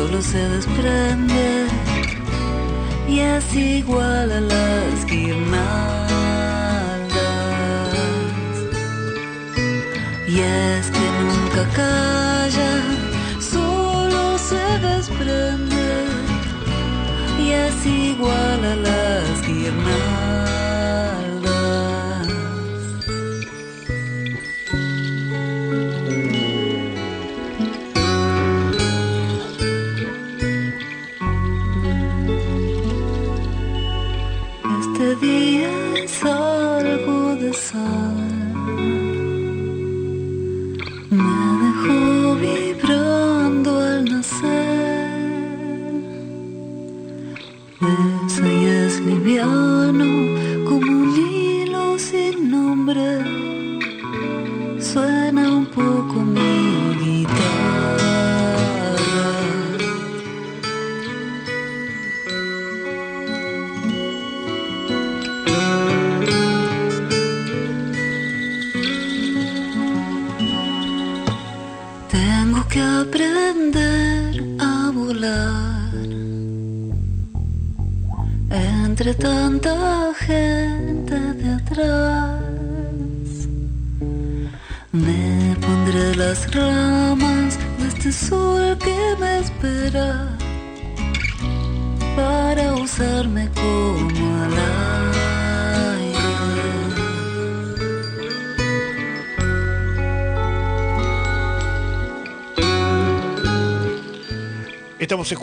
solo se desprende y es igual a las guirnaldas. Y es que nunca calla, solo se desprende y es igual a las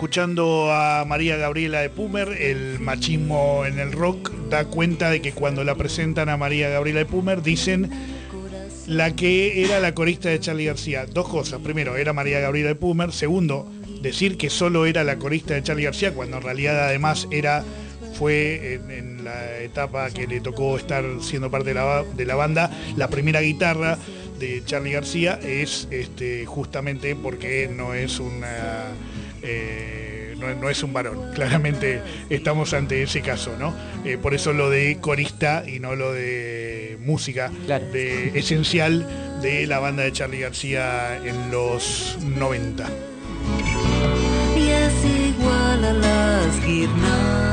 escuchando a María Gabriela de Pumer, el machismo en el rock da cuenta de que cuando la presentan a María Gabriela de Pumer dicen la que era la corista de Charlie García. Dos cosas. Primero, era María Gabriela de Pumer. Segundo, decir que solo era la corista de Charlie García cuando en realidad además era fue en, en la etapa que le tocó estar siendo parte de la, de la banda la primera guitarra de Charlie García es este, justamente porque no es una eh, no, no es un varón. Claramente estamos ante ese caso, ¿no? Eh, por eso lo de corista y no lo de música de, esencial de la banda de Charlie García en los 90. y es igual a las guirnaldas.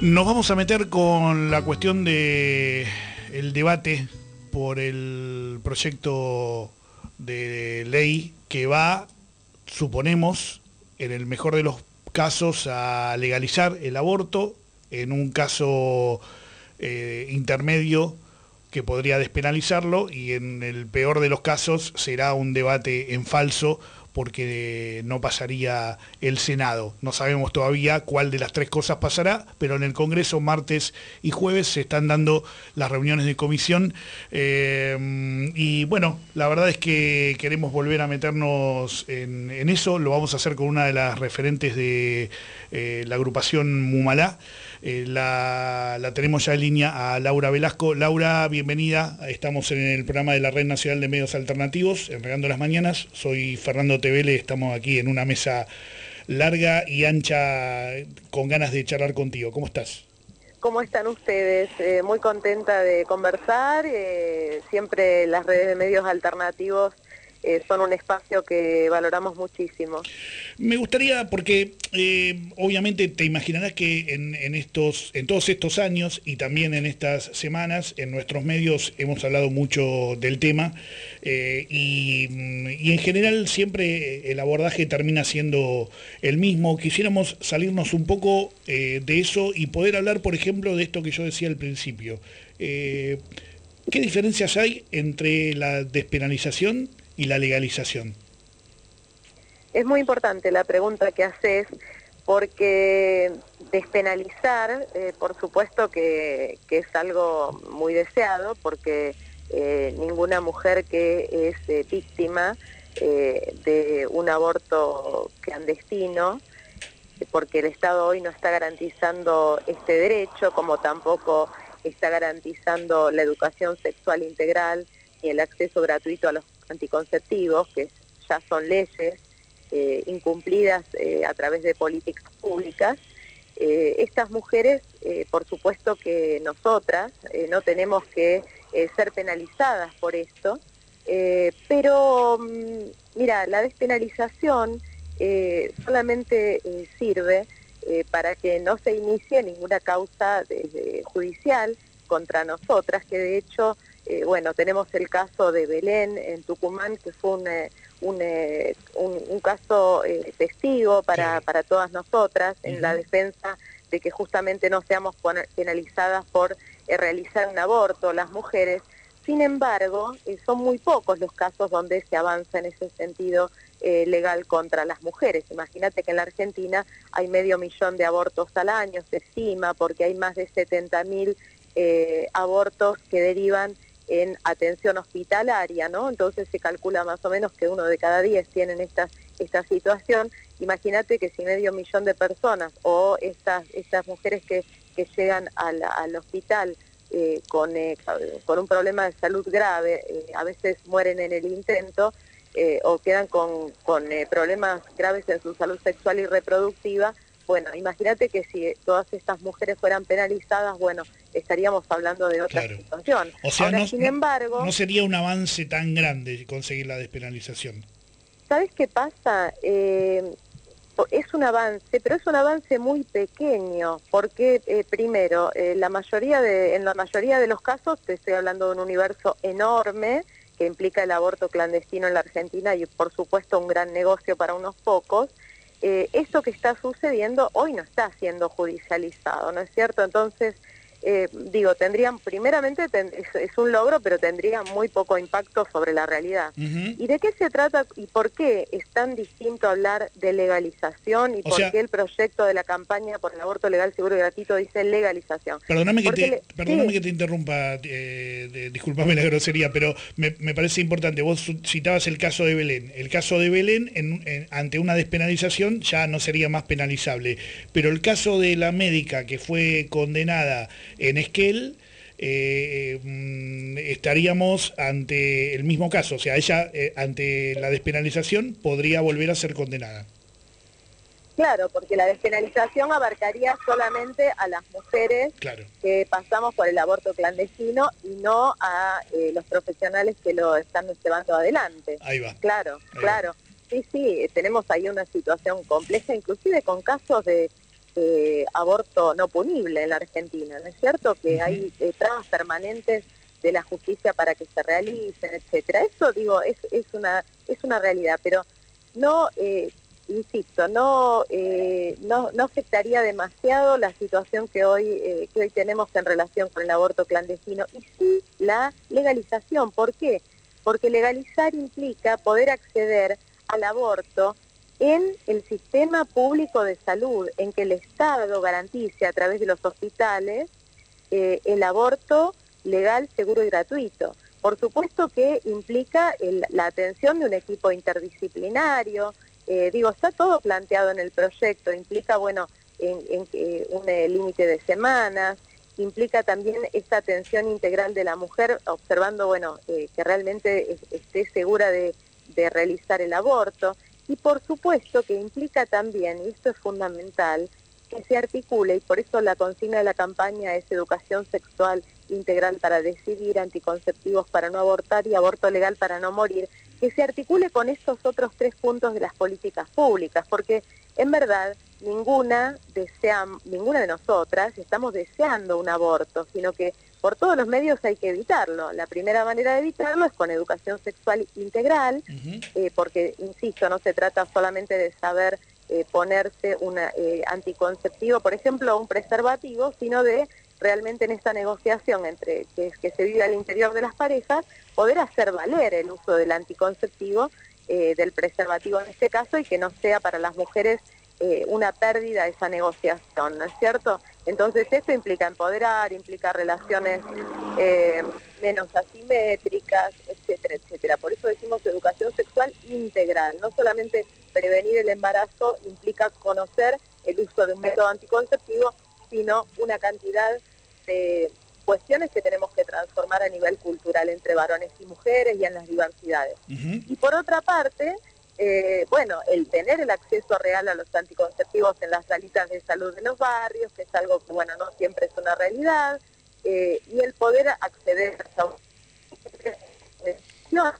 Nos vamos a meter con la cuestión de el debate por el proyecto de ley que va, suponemos, en el mejor de los casos, a legalizar el aborto, en un caso eh, intermedio que podría despenalizarlo y en el peor de los casos será un debate en falso porque no pasaría el Senado. No sabemos todavía cuál de las tres cosas pasará, pero en el Congreso martes y jueves se están dando las reuniones de comisión eh, y bueno, la verdad es que queremos volver a meternos en, eso, lo vamos a hacer con una de las referentes de eh, la agrupación Mumalá. Eh, la, la tenemos ya en línea a Laura Velasco. Laura, bienvenida. Estamos en el programa de la Red Nacional de Medios Alternativos, Enregando las Mañanas. Soy Fernando Tevele, estamos aquí en una mesa larga y ancha con ganas de charlar contigo. ¿Cómo estás? ¿Cómo están ustedes? Eh, muy contenta de conversar. eh, siempre las redes de medios alternativos eh, son un espacio que valoramos muchísimo. Me gustaría, porque eh, obviamente te imaginarás que en, estos, en todos estos años y también en estas semanas, en nuestros medios hemos hablado mucho del tema eh, y, mm, y en general siempre el abordaje termina siendo el mismo. Quisiéramos salirnos un poco de eso y poder hablar, por ejemplo, de esto que yo decía al principio. ¿Qué diferencias hay entre la despenalización y la legalización? Es muy importante la pregunta que haces porque despenalizar, eh, por supuesto que, que es algo muy deseado porque eh, ninguna mujer que es eh, víctima de un aborto clandestino, porque el Estado hoy no está garantizando este derecho, como tampoco está garantizando la educación sexual integral y el acceso gratuito a los anticonceptivos, que ya son leyes eh, incumplidas eh, a través de políticas públicas. Eh, estas mujeres, por supuesto que nosotras no tenemos que ser penalizadas por esto, pero mm, mira, la despenalización solamente sirve para que no se inicie ninguna causa judicial contra nosotras, que de hecho, eh, bueno, tenemos el caso de Belén en Tucumán, que fue un, eh, un, eh, un- un caso eh, testigo para, para todas nosotras en la defensa de que justamente no seamos penalizadas por eh, realizar un aborto las mujeres. Sin embargo, son muy pocos los casos donde se avanza en ese sentido legal contra las mujeres. Imagínate que en la Argentina hay medio millón de abortos al año, se estima, porque hay más de 70 mil eh, abortos que derivan en atención hospitalaria, ¿no? Entonces se calcula más o menos que uno de cada diez tienen esta, esta situación. Imagínate que si medio millón de personas o estas, estas mujeres que, que llegan al, al hospital eh, con, eh, con un problema de salud grave, eh, a veces mueren en el intento eh, o quedan con, con problemas graves en su salud sexual y reproductiva, bueno, imagínate que si todas estas mujeres fueran penalizadas, bueno, estaríamos hablando de otra situación. O sea, Ahora, no, sin embargo, no sería un avance tan grande conseguir la despenalización. ¿sabes qué pasa? Eh, es un avance, pero es un avance muy pequeño, porque eh, primero, eh, la mayoría de, en la mayoría de los casos, te estoy hablando de un universo enorme que implica el aborto clandestino en la Argentina y por supuesto un gran negocio para unos pocos, eh, esto que está sucediendo hoy no está siendo judicializado, ¿no es cierto? Entonces, eh, digo, tendrían, primeramente ten- es, es un logro, pero tendría muy poco impacto sobre la realidad. ¿Y de qué se trata y por qué es tan distinto hablar de legalización y O por sea- qué el proyecto de la campaña por el aborto legal, seguro y gratuito dice legalización? Perdóname que te, le- perdóname sí. que te interrumpa, eh, de- la grosería, pero me, me parece importante. Vos citabas el caso de Belén. El caso de Belén, en- en- ante una despenalización, ya no sería más penalizable. Pero el caso de la médica que fue condenada en Esquel, eh, mm, estaríamos ante el mismo caso. O sea, ella, eh, ante la despenalización, podría volver a ser condenada. Claro, porque la despenalización abarcaría solamente a las mujeres Claro. que pasamos por el aborto clandestino y no a eh, los profesionales que lo están llevando adelante. Ahí va. Claro, Ahí va. claro. Sí, sí, tenemos ahí una situación compleja, inclusive con casos de, de aborto no punible en la Argentina, ¿no es cierto? Que hay eh, trabas permanentes de la justicia para que se realicen, etcétera. Eso, digo, es, es, una, es una realidad, pero no, eh, insisto, no, eh, no, no afectaría demasiado la situación que hoy, eh, que hoy tenemos en relación con el aborto clandestino y sí la legalización. ¿Por qué? Porque legalizar implica poder acceder al aborto en el sistema público de salud, en que el Estado garantice a través de los hospitales eh, el aborto legal, seguro y gratuito. Por supuesto que implica la atención de un equipo interdisciplinario, eh, digo, está todo planteado en el proyecto, implica, bueno, en, en que un eh, límite de semanas, implica también esta atención integral de la mujer, observando, bueno, eh, que realmente es- esté segura de realizar el aborto, y por supuesto que implica también, y esto es fundamental, que se articule, y por eso la consigna de la campaña es educación sexual integral para decidir, anticonceptivos para no abortar y aborto legal para no morir, que se articule con estos otros tres puntos de las políticas públicas, porque en verdad ninguna desea, ninguna de nosotras estamos deseando un aborto, sino que por todos los medios hay que evitarlo. La primera manera de evitarlo es con educación sexual integral, eh, porque, insisto, no se trata solamente de saber eh, ponerse un anticonceptivo, por ejemplo, un preservativo, sino de realmente en esta negociación entre que, que se vive al interior de las parejas, poder hacer valer el uso del anticonceptivo, eh, del preservativo en este caso, y que no sea para las mujeres eh, una pérdida esa negociación, ¿no es cierto? Entonces esto implica empoderar, implica relaciones eh, menos asimétricas, etcétera, etcétera. Por eso decimos educación sexual integral, no solamente prevenir el embarazo implica conocer el uso de un método anticonceptivo, sino una cantidad de cuestiones que tenemos que transformar a nivel cultural entre varones y mujeres y en las diversidades. Y por otra parte, eh, bueno, el tener el acceso real a los anticonceptivos en las salitas de salud de los barrios, que es algo que, bueno, no siempre es una realidad, eh, y el poder acceder a no,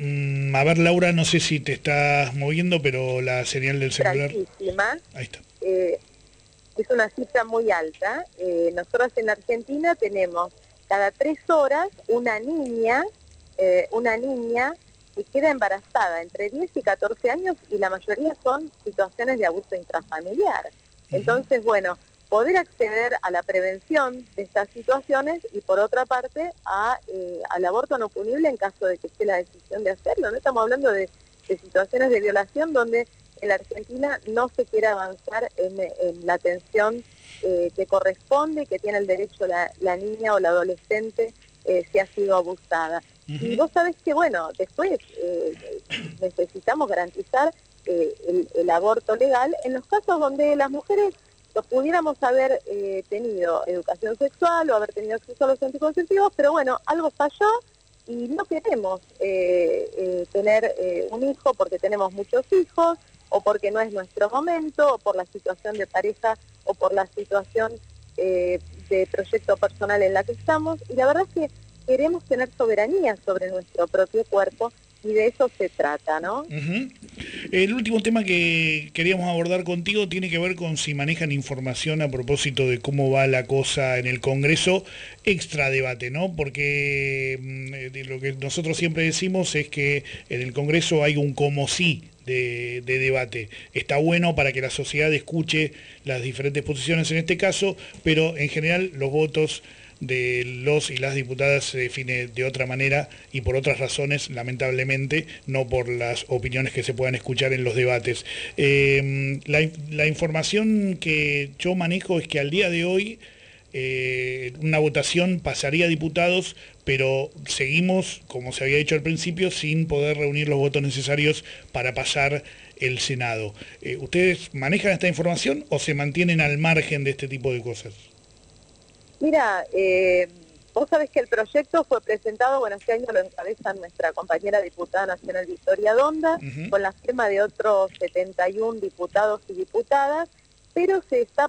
Mm, a ver, Laura, no sé si te estás moviendo, pero la señal del celular. Ahí está. Eh, es una cifra muy alta. Nosotros en Argentina tenemos cada tres horas una niña, una niña que queda embarazada entre 10 y 14 años y la mayoría son situaciones de abuso intrafamiliar. Entonces, bueno, poder acceder a la prevención de estas situaciones y por otra parte a, eh, al aborto no punible en caso de que esté la decisión de hacerlo. No estamos hablando de, de situaciones de violación donde en la Argentina no se quiere avanzar en, en la atención eh, que corresponde, que tiene el derecho la, la niña o la adolescente eh, si ha sido abusada. Y vos sabés que, bueno, después eh, necesitamos garantizar eh, el, aborto legal en los casos donde las mujeres lo pudiéramos haber eh, tenido educación sexual o haber tenido acceso a los anticonceptivos, pero bueno, algo falló y no queremos eh, tener un hijo porque tenemos muchos hijos o porque no es nuestro momento o por la situación de pareja o por la situación de proyecto personal en la que estamos. Y la verdad es que queremos tener soberanía sobre nuestro propio cuerpo y de eso se trata, ¿no? El último tema que queríamos abordar contigo tiene que ver con si manejan información a propósito de cómo va la cosa en el Congreso, extra debate, ¿no? Porque mm, lo que nosotros siempre decimos es que en el Congreso hay un como sí de debate. Está bueno para que la sociedad escuche las diferentes posiciones en este caso, pero en general los votos de los y las diputadas se define de otra manera y por otras razones, lamentablemente, no por las opiniones que se puedan escuchar en los debates. La, la información que yo manejo es que al día de hoy eh, una votación pasaría a diputados, pero seguimos, como se había dicho al principio, sin poder reunir los votos necesarios para pasar el Senado. Eh, ¿Ustedes manejan esta información o se mantienen al margen de este tipo de cosas? Mira, eh, vos sabés que el proyecto fue presentado, bueno, este año lo encabeza nuestra compañera diputada nacional Victoria Donda, con la firma de otros 71 diputados y diputadas, pero se está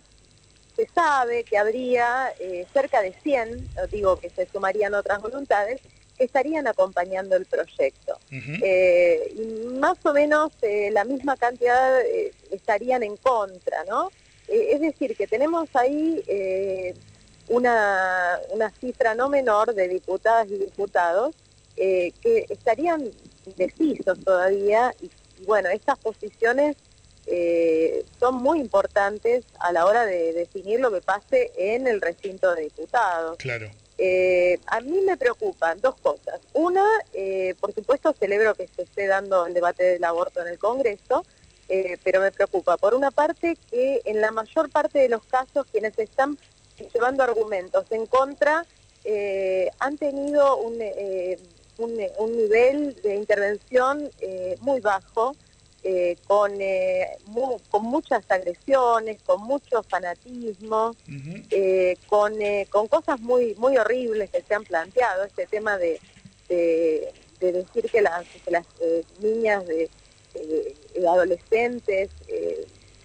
se sabe que habría eh, cerca de 100, no digo que se sumarían otras voluntades, que estarían acompañando el proyecto. Eh, y más o menos eh, la misma cantidad estarían en contra, ¿no? Es decir, que tenemos ahí una, una cifra no menor de diputadas y diputados eh, que estarían indecisos todavía y, y bueno, estas posiciones eh, son muy importantes a la hora de definir lo que pase en el recinto de diputados. Claro. Eh, a mí me preocupan dos cosas. Una, eh, por supuesto, celebro que se esté dando el debate del aborto en el Congreso, eh, pero me preocupa, por una parte, que en la mayor parte de los casos quienes están llevando argumentos en contra eh, han tenido un, eh, un, un nivel de intervención eh, muy bajo, eh, con, con muchas agresiones, con mucho fanatismo, con, con cosas muy, muy horribles que se han planteado, este tema de, de, de decir que las, que las niñas de adolescentes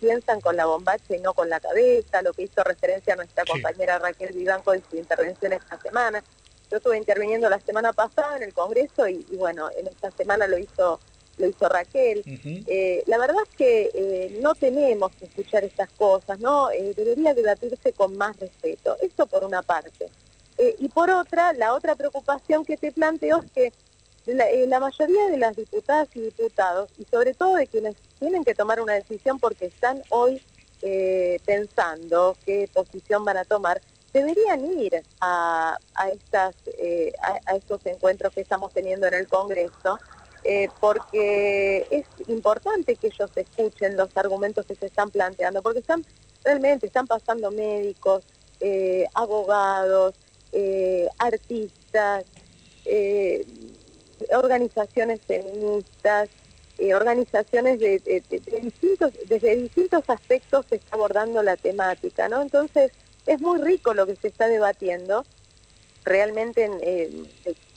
piensan con la bombacha y no con la cabeza, lo que hizo referencia a nuestra compañera Raquel Vivanco en su intervención esta semana. Yo estuve interviniendo la semana pasada en el Congreso y, y bueno, en esta semana lo hizo lo hizo Raquel. Eh, la verdad es que eh, no tenemos que escuchar estas cosas, ¿no? Eh, debería debatirse con más respeto. Eso por una parte. Eh, y por otra, la otra preocupación que te planteo es que la, eh, la mayoría de las diputadas y diputados, y sobre todo de quienes tienen que tomar una decisión porque están hoy eh, pensando qué posición van a tomar, deberían ir a, a estas, eh, a, estos encuentros que estamos teniendo en el Congreso, porque es importante que ellos escuchen los argumentos que se están planteando, porque están realmente están pasando médicos, abogados, artistas, organizaciones feministas, eh, organizaciones de, distintos, desde distintos aspectos se está abordando la temática, ¿no? Entonces, es muy rico lo que se está debatiendo, realmente en, eh,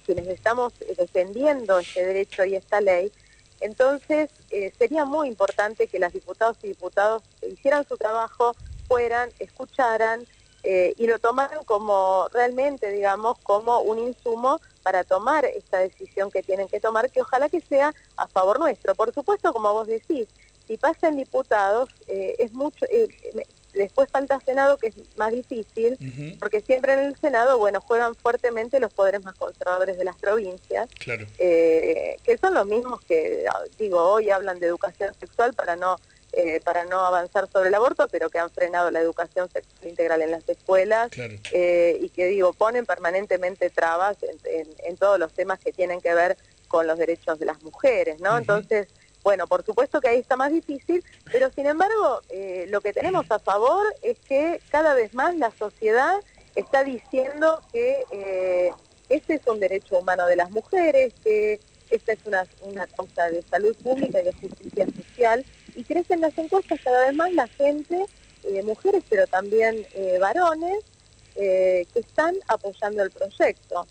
quienes estamos defendiendo este derecho y esta ley, entonces eh, sería muy importante que las diputados y diputados hicieran su trabajo, fueran, escucharan eh, y lo tomaran como realmente, digamos, como un insumo para tomar esta decisión que tienen que tomar, que ojalá que sea a favor nuestro. Por supuesto, como vos decís, si pasan diputados, eh, es mucho, eh, después falta Senado, que es más difícil, porque siempre en el Senado, bueno, juegan fuertemente los poderes más conservadores de las provincias, Claro. eh, que son los mismos que, digo, hoy hablan de educación sexual para no eh, para no avanzar sobre el aborto, pero que han frenado la educación sexual integral en las escuelas eh, y que, digo, ponen permanentemente trabas en, en- en todos los temas que tienen que ver con los derechos de las mujeres, ¿no? Entonces, bueno, por supuesto que ahí está más difícil, pero sin embargo, eh, lo que tenemos a favor es que cada vez más la sociedad está diciendo que eh, este es un derecho humano de las mujeres, que esta es una, una causa de salud pública y de justicia social, y crecen las encuestas cada vez más la gente, eh, mujeres, pero también eh, varones, eh, que están apoyando el proyecto.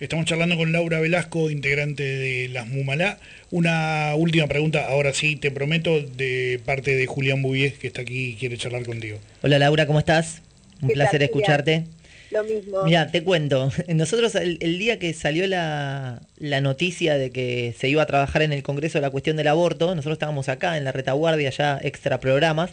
Estamos charlando con Laura Velasco, integrante de las Mumalá. Una última pregunta, ahora sí, te prometo, de parte de Julián Bouvier, que está aquí y quiere charlar contigo. Hola Laura, ¿cómo estás? Un ¿Qué tal, placer Julián? escucharte. Lo mismo. Mira, te cuento, nosotros el, el día que salió la, la noticia de que se iba a trabajar en el Congreso la cuestión del aborto, nosotros estábamos acá en la retaguardia, ya extra programas,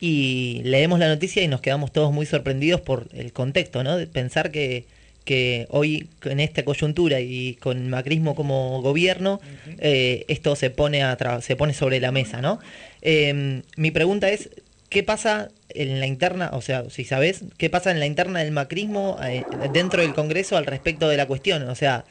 y leemos la noticia y nos quedamos todos muy sorprendidos por el contexto, ¿no? De pensar que, que hoy en esta coyuntura y con el macrismo como gobierno, eh, esto se pone, a se pone sobre la mesa, ¿no? Eh, mi pregunta es, ¿qué pasa en la interna, o sea, si sabes, qué pasa en la interna del macrismo eh, dentro del Congreso al respecto de la cuestión? O sea,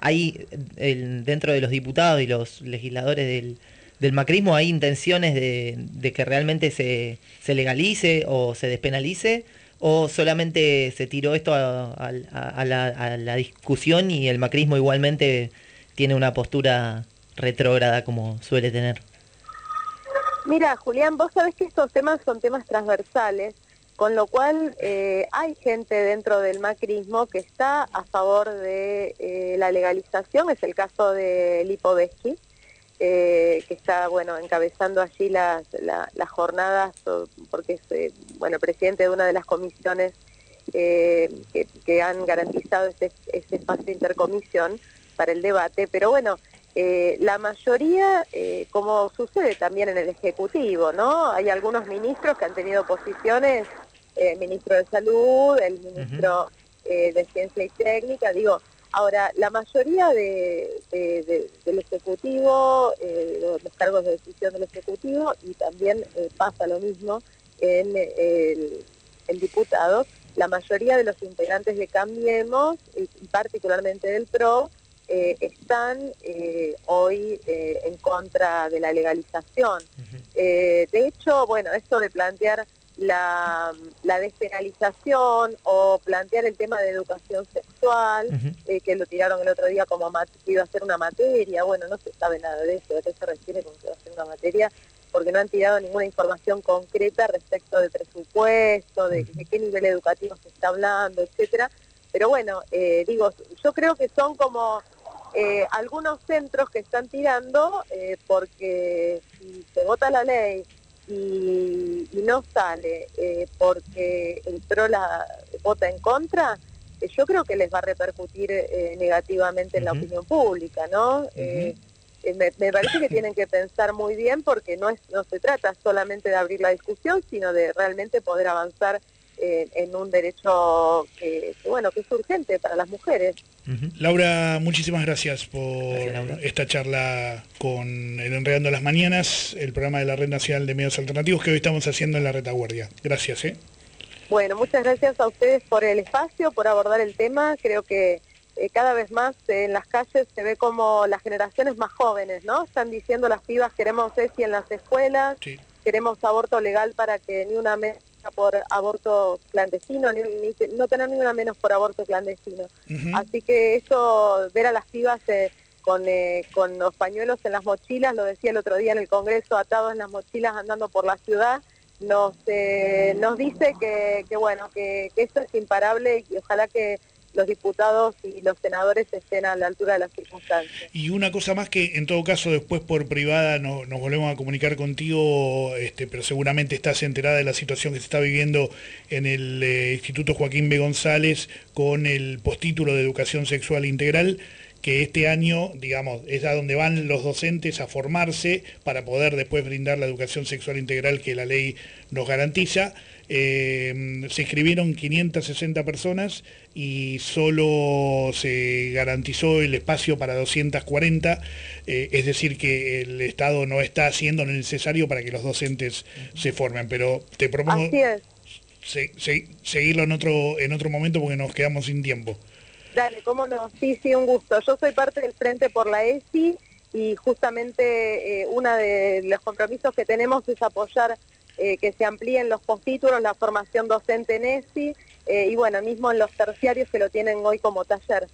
hay dentro de los diputados y los legisladores del, del macrismo hay intenciones de, que realmente se, se legalice o se despenalice o solamente se tiró esto a la, a la discusión y el macrismo igualmente tiene una postura retrógrada como suele tener. Mira, Julián, vos sabés que estos temas son temas transversales, con lo cual eh, hay gente dentro del macrismo que está a favor de eh, la legalización, es el caso de Lipovetsky, eh, que está bueno encabezando allí las, la- jornadas, porque es eh, bueno presidente de una de las comisiones eh, que, que han garantizado este, este espacio de intercomisión para el debate, pero bueno, eh, la mayoría, eh, como sucede también en el Ejecutivo, ¿no? Hay algunos ministros que han tenido posiciones, eh, el ministro de Salud, el ministro de Ciencia y Técnica, digo, Ahora, la mayoría de, de- de- del Ejecutivo, los cargos de decisión del Ejecutivo, y también pasa lo mismo en, el, en diputados, la mayoría de los integrantes de Cambiemos, y particularmente del PRO, eh, están eh, hoy eh, en contra de la legalización. Eh, de hecho, bueno, esto de plantear la, la despenalización o plantear el tema de educación sexual, eh, que lo tiraron el otro día como que iba a ser una materia, bueno, no se sabe nada de eso, de qué se refiere con que va a ser una materia, porque no han tirado ninguna información concreta respecto de presupuesto, de, de qué nivel educativo se está hablando, etcétera. Pero bueno, eh, digo, yo creo que son como eh, algunos centros que están tirando eh, porque si se vota la ley y, y no sale eh, porque el PRO la vota en contra, eh, yo creo que les va a repercutir negativamente en la opinión pública, ¿no? Me, me parece que tienen que pensar muy bien porque no es no se trata solamente de abrir la discusión, sino de realmente poder avanzar eh, en un derecho que, que, bueno que es urgente para las mujeres. Laura, muchísimas gracias por esta charla con el Enredando las Mañanas, el programa de la Red Nacional de Medios Alternativos que hoy estamos haciendo en la retaguardia. Gracias, ¿eh? Bueno, muchas gracias a ustedes por el espacio, por abordar el tema. Creo que eh, cada vez más eh, en las calles se ve como las generaciones más jóvenes, ¿no? Están diciendo las pibas queremos ESI en las escuelas, queremos aborto legal para que ni una menos por aborto clandestino, ni, ni- no tener ni una menos por aborto clandestino. Así que eso, ver a las pibas eh, con, eh, con los pañuelos en las mochilas, lo decía el otro día en el Congreso, atados en las mochilas andando por la ciudad, nos, eh, nos dice que, que bueno, que, que esto es imparable y ojalá que los diputados y los senadores estén a la altura de las circunstancias. Y una cosa más que en todo caso después por privada no- nos volvemos a comunicar contigo, este, pero seguramente estás enterada de la situación que se está viviendo en el eh, Instituto Joaquín B. González con el postítulo de Educación Sexual Integral que este año, digamos, es a donde van los docentes a formarse para poder después brindar la educación sexual integral que la ley nos garantiza. Eh, se inscribieron 560 personas y solo se garantizó el espacio para 240, eh, es decir, que el Estado no está haciendo lo necesario para que los docentes se formen, pero te propongo se- se- seguirlo en otro, en otro momento porque nos quedamos sin tiempo. Dale, cómo no, sí, sí, un gusto. Yo soy parte del Frente por la ESI y justamente eh, uno de los compromisos que tenemos es apoyar eh, que se amplíen los postítulos, la formación docente en ESI eh, y bueno, mismo en los terciarios que lo tienen hoy como taller.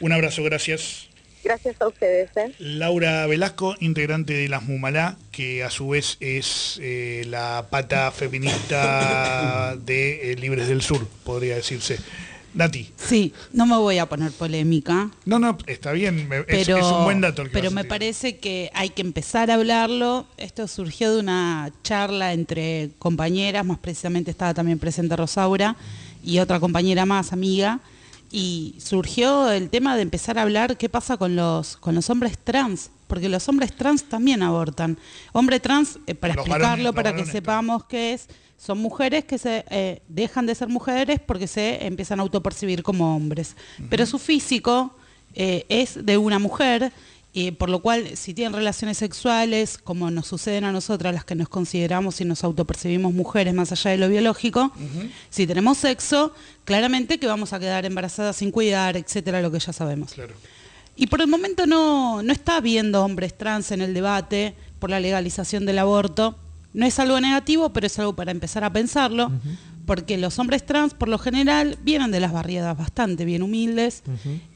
Un abrazo, gracias. Gracias a ustedes. ¿eh? Laura Velasco, integrante de las Mumalá, que a su vez es eh, la pata feminista de Libres del Sur, podría decirse. Nati. Sí, no me voy a poner polémica. No, no, está bien, me- pero, es un buen dato el que pero me tirar. parece que hay que empezar a hablarlo. Esto surgió de una charla entre compañeras, más precisamente estaba también presente Rosaura y otra compañera más, amiga, y surgió el tema de empezar a hablar qué pasa con los, con los hombres trans, porque los hombres trans también abortan. Hombre trans, eh, para Los explicarlo, varones- para que sepamos qué es, son mujeres que se eh, dejan de ser mujeres porque se empiezan a autopercibir como hombres. Pero su físico eh, es de una mujer, eh, por lo cual si tienen relaciones sexuales, como nos suceden a nosotras, las que nos consideramos y nos autopercibimos mujeres más allá de lo biológico, si tenemos sexo, claramente que vamos a quedar embarazadas sin cuidar, etcétera, lo que ya sabemos. Y por el momento no, no está habiendo hombres trans en el debate por la legalización del aborto. No es algo negativo, pero es algo para empezar a pensarlo, porque los hombres trans por lo general vienen de las barriadas bastante bien humildes.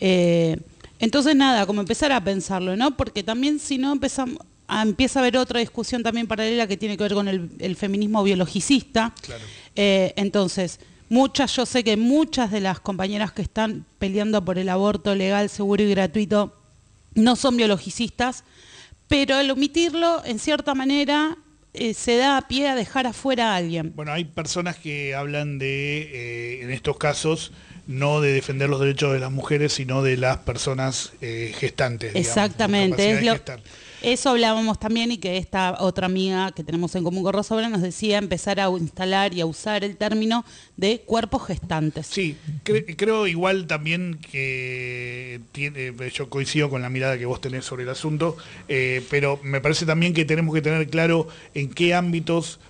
Eh, entonces nada, como empezar a pensarlo, ¿no? Porque también si no empezamos, a- empieza a haber otra discusión también paralela que tiene que ver con el, el feminismo biologicista. Eh, entonces, muchas, yo sé que muchas de las compañeras que están peleando por el aborto legal, seguro y gratuito no son biologicistas, pero al omitirlo, en cierta manera, eh, se da pie a dejar afuera a alguien. Bueno, hay personas que hablan de, eh, en estos casos, no de defender los derechos de las mujeres, sino de las personas eh, gestantes. Exactamente, es lo, gestar. Eso hablábamos también y que esta otra amiga que tenemos en común con Rosobra nos decía empezar a instalar y a usar el término de cuerpos gestantes. Sí, cre- creo igual también que yo coincido con la mirada que vos tenés sobre el asunto, eh, pero me parece también que tenemos que tener claro en qué ámbitos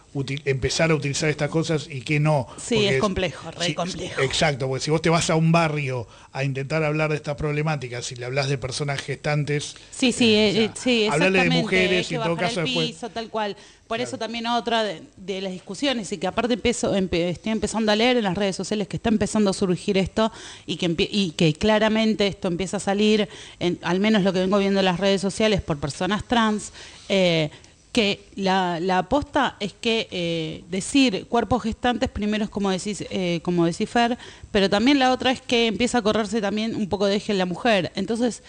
empezar a utilizar estas cosas y qué no. Sí, es complejo, re complejo. Exacto, porque si vos te vas a un barrio a intentar hablar de estas problemáticas y le hablas de personas gestantes, Sí, sí, eh, eh, sí, hablarle de mujeres que y en todo caso el después- piso, tal cual. Por eso también otra de, de las discusiones y que aparte empiezo, empe- estoy empezando a leer en las redes sociales que está empezando a surgir esto y que, y que claramente esto empieza a salir, en, al menos lo que vengo viendo en las redes sociales por personas trans, eh, que la, la aposta es que eh, decir cuerpos gestantes primero es como decís, eh, como decís Fer, pero también la otra es que empieza a correrse también un poco de eje en la mujer. Entonces,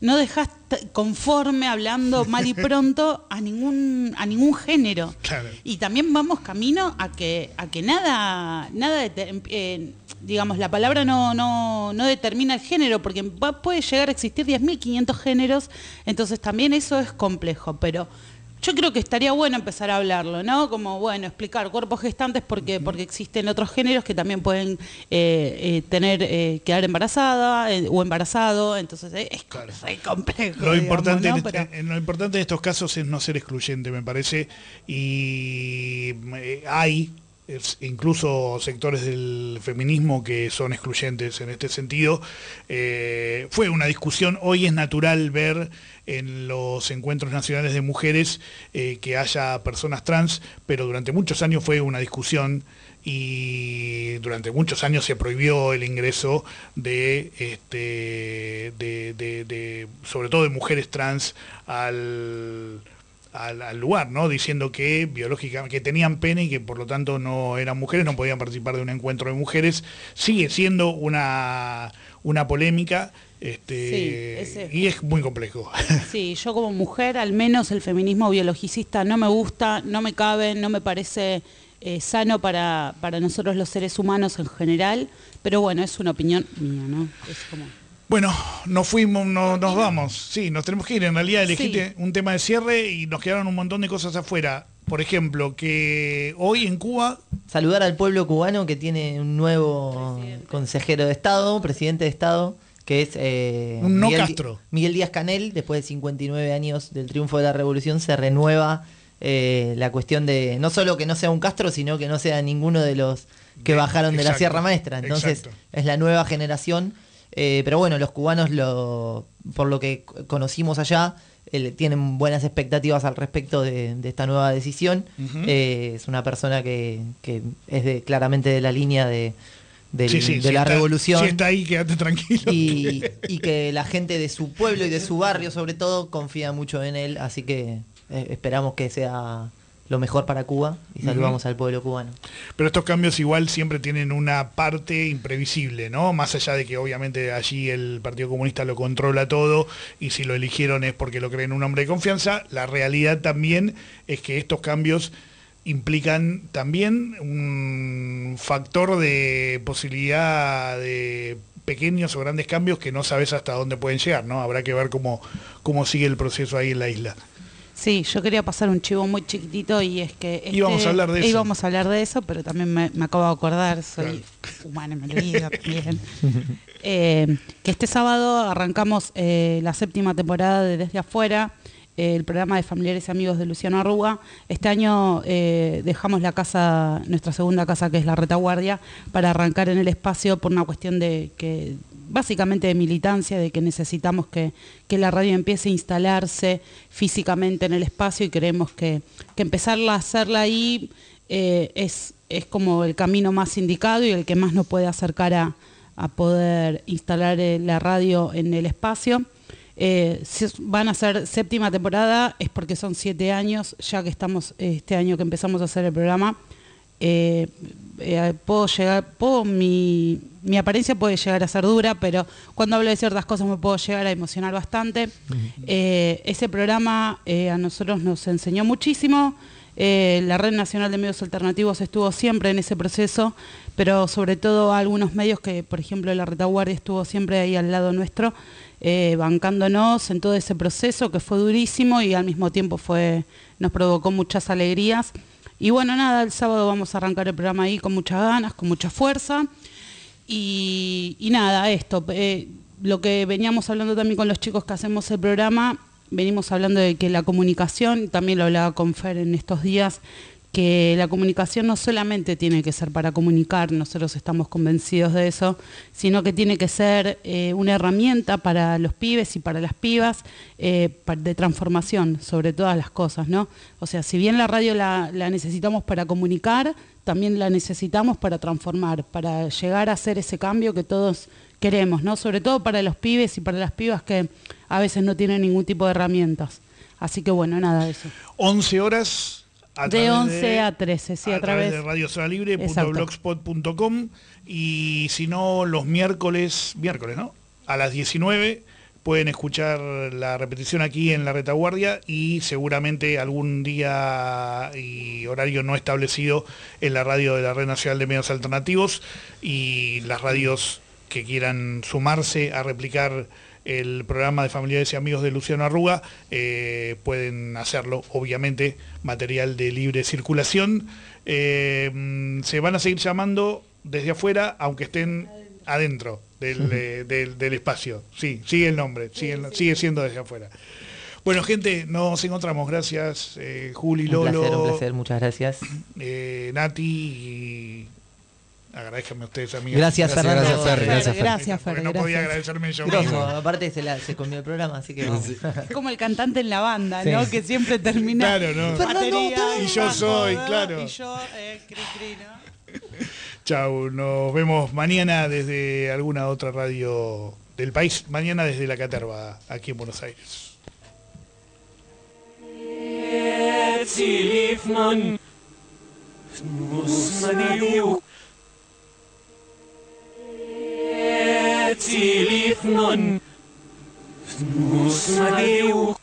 no dejas conforme hablando mal y pronto a ningún a ningún género Claro. y también vamos camino a que a que nada nada deter- eh, digamos la palabra no no no determina el género porque va- puede llegar a existir 10.500 géneros entonces también eso es complejo pero yo creo que estaría bueno empezar a hablarlo, ¿no? Como, bueno, explicar cuerpos gestantes porque, porque existen otros géneros que también pueden eh, eh, tener, eh, quedar embarazada o embarazado, entonces es re complejo. Lo digamos, importante, ¿no? en este- Pero- lo importante de estos casos es no ser excluyente, me parece, y hay es- incluso sectores del feminismo que son excluyentes en este sentido. Eh, fue una discusión, hoy es natural ver en los encuentros nacionales de mujeres eh, que haya personas trans, pero durante muchos años fue una discusión y durante muchos años se prohibió el ingreso de, este, de, sobre todo de mujeres trans al, al, lugar, ¿no? Diciendo que biológicamente, tenían pene y que por lo tanto no eran mujeres, no podían participar de un encuentro de mujeres. Sigue siendo una, una polémica este, Sí, ese- y es muy complejo. Sí, yo como mujer, al menos el feminismo biologicista no me gusta, no me cabe, no me parece eh, sano para, para nosotros los seres humanos en general, pero bueno, es una opinión mía, ¿no? Es como... Bueno, nos fuimos, no- nos vamos. Sí, nos tenemos que ir. En realidad elegiste Sí. un tema de cierre y nos quedaron un montón de cosas afuera. Por ejemplo, que hoy en Cuba Saludar al pueblo cubano que tiene un nuevo consejero de Estado, presidente de Estado, que es eh, Un no Miguel, Castro. Miguel Díaz Canel, después de 59 años del triunfo de la revolución, se renueva eh, la cuestión de no solo que no sea un Castro, sino que no sea ninguno de los que bajaron de la Sierra Maestra. Entonces exacto. es la nueva generación. Eh, pero bueno, los cubanos, lo, por lo que conocimos allá, tienen buenas expectativas al respecto de, de esta nueva decisión. Es una persona que, que es de, claramente de la línea de, del- Sí, sí, de si la está- revolución. Si está ahí, quédate tranquilo. y, y que la gente de su pueblo y de su barrio, sobre todo, confía mucho en él. Así que eh, esperamos que sea lo mejor para Cuba y saludamos al pueblo cubano. Pero estos cambios igual siempre tienen una parte imprevisible, ¿no? Más allá de que obviamente allí el Partido Comunista lo controla todo y si lo eligieron es porque lo creen un hombre de confianza, la realidad también es que estos cambios implican también un factor de posibilidad de pequeños o grandes cambios que no sabes hasta dónde pueden llegar, ¿no? Habrá que ver cómo, cómo sigue el proceso ahí en la isla. Sí, yo quería pasar un chivo muy chiquitito y es que... este- Íbamos a hablar de eso. Íbamos a hablar de eso, pero también me, me acabo de acordar, soy humana, me olvido también. Eh, que este sábado arrancamos eh, la séptima temporada de Desde Afuera, el programa de familiares y amigos de Luciano Arruga. Este año eh, dejamos la casa, nuestra segunda casa, que es la retaguardia, para arrancar en el espacio por una cuestión de que básicamente de militancia, de que necesitamos que, que la radio empiece a instalarse físicamente en el espacio y creemos que, que empezarla a hacerla ahí eh, es, es como el camino más indicado y el que más nos puede acercar a, a poder instalar eh, la radio en el espacio. Eh, si van a ser séptima temporada, es porque son siete años, ya que estamos eh, este año que empezamos a hacer el programa. Eh, eh, puedo llegar, puedo, mi, mi apariencia puede llegar a ser dura, pero cuando hablo de ciertas cosas me puedo llegar a emocionar bastante. Eh, ese programa a nosotros nos enseñó muchísimo. La Red Nacional de Medios Alternativos estuvo siempre en ese proceso, pero sobre todo algunos medios que, por ejemplo, la retaguardia estuvo siempre ahí al lado nuestro, eh, bancándonos en todo ese proceso que fue durísimo y al mismo tiempo fue, nos provocó muchas alegrías. Y bueno, nada, el sábado vamos a arrancar el programa ahí con muchas ganas, con mucha fuerza. Y, nada, esto, eh, lo que veníamos hablando también con los chicos que hacemos el programa, venimos hablando de que la comunicación, también lo hablaba con Fer en estos días, que la comunicación no solamente tiene que ser para comunicar, nosotros estamos convencidos de eso, sino que tiene que ser eh, una herramienta para los pibes y para las pibas eh, de transformación sobre todas las cosas, ¿no? O sea, si bien la radio la, la necesitamos para comunicar, también la necesitamos para transformar, para llegar a hacer ese cambio que todos queremos, ¿no? Sobre todo para los pibes y para las pibas que a veces no tienen ningún tipo de herramientas. Así que bueno, nada, eso. 11 horas. A De través 11 a 13, sí, a, través través de Exacto. y si no los miércoles, miércoles, ¿no? A las 19 pueden escuchar la repetición aquí en la retaguardia y seguramente algún día y horario no establecido en la radio de la Red Nacional de Medios Alternativos y las radios que quieran sumarse a replicar el programa de familiares y amigos de Luciano Arruga eh, pueden hacerlo, obviamente, material de libre circulación. Eh, mm, se van a seguir llamando desde afuera, aunque estén adentro del, eh, del- del espacio. Sí, sigue el nombre, sigue, el- sigue siendo desde afuera. Bueno, gente, nos encontramos. Gracias, eh, Juli, Un Lolo, placer, un placer, muchas gracias. eh, Nati y agradezcanme a ustedes, amigos. Gracias, Gracias, Fernando. gracias, Fer, gracias, Fer. Gracias, Fer, Porque no podía agradecerme yo mismo. aparte se, la- se comió el programa, así que vamos. Es como el cantante en la banda, Sí. ¿no? Que siempre termina. Claro, ¿no? batería, Y yo soy, claro. Y yo, eh, cri, cri, ¿no? Chau, nos vemos mañana desde alguna otra radio del país. Mañana desde la Caterva, aquí en Buenos Aires. تيليفنون فنوس مديوك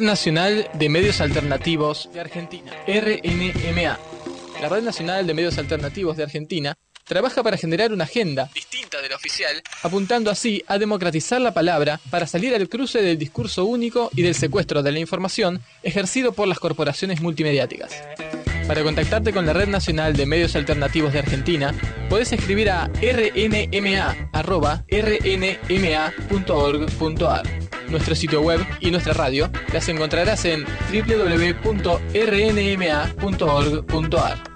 Red Nacional de Medios Alternativos de Argentina, RNMA. La Red Nacional de Medios Alternativos de Argentina trabaja para generar una agenda distinta de la oficial, apuntando así a democratizar la palabra para salir al cruce del discurso único y del secuestro de la información ejercido por las corporaciones multimediáticas. Para contactarte con la Red Nacional de Medios Alternativos de Argentina, podés escribir a rnma.rnma.org.ar. Nuestro sitio web y nuestra radio las encontrarás en www.rnma.org.ar.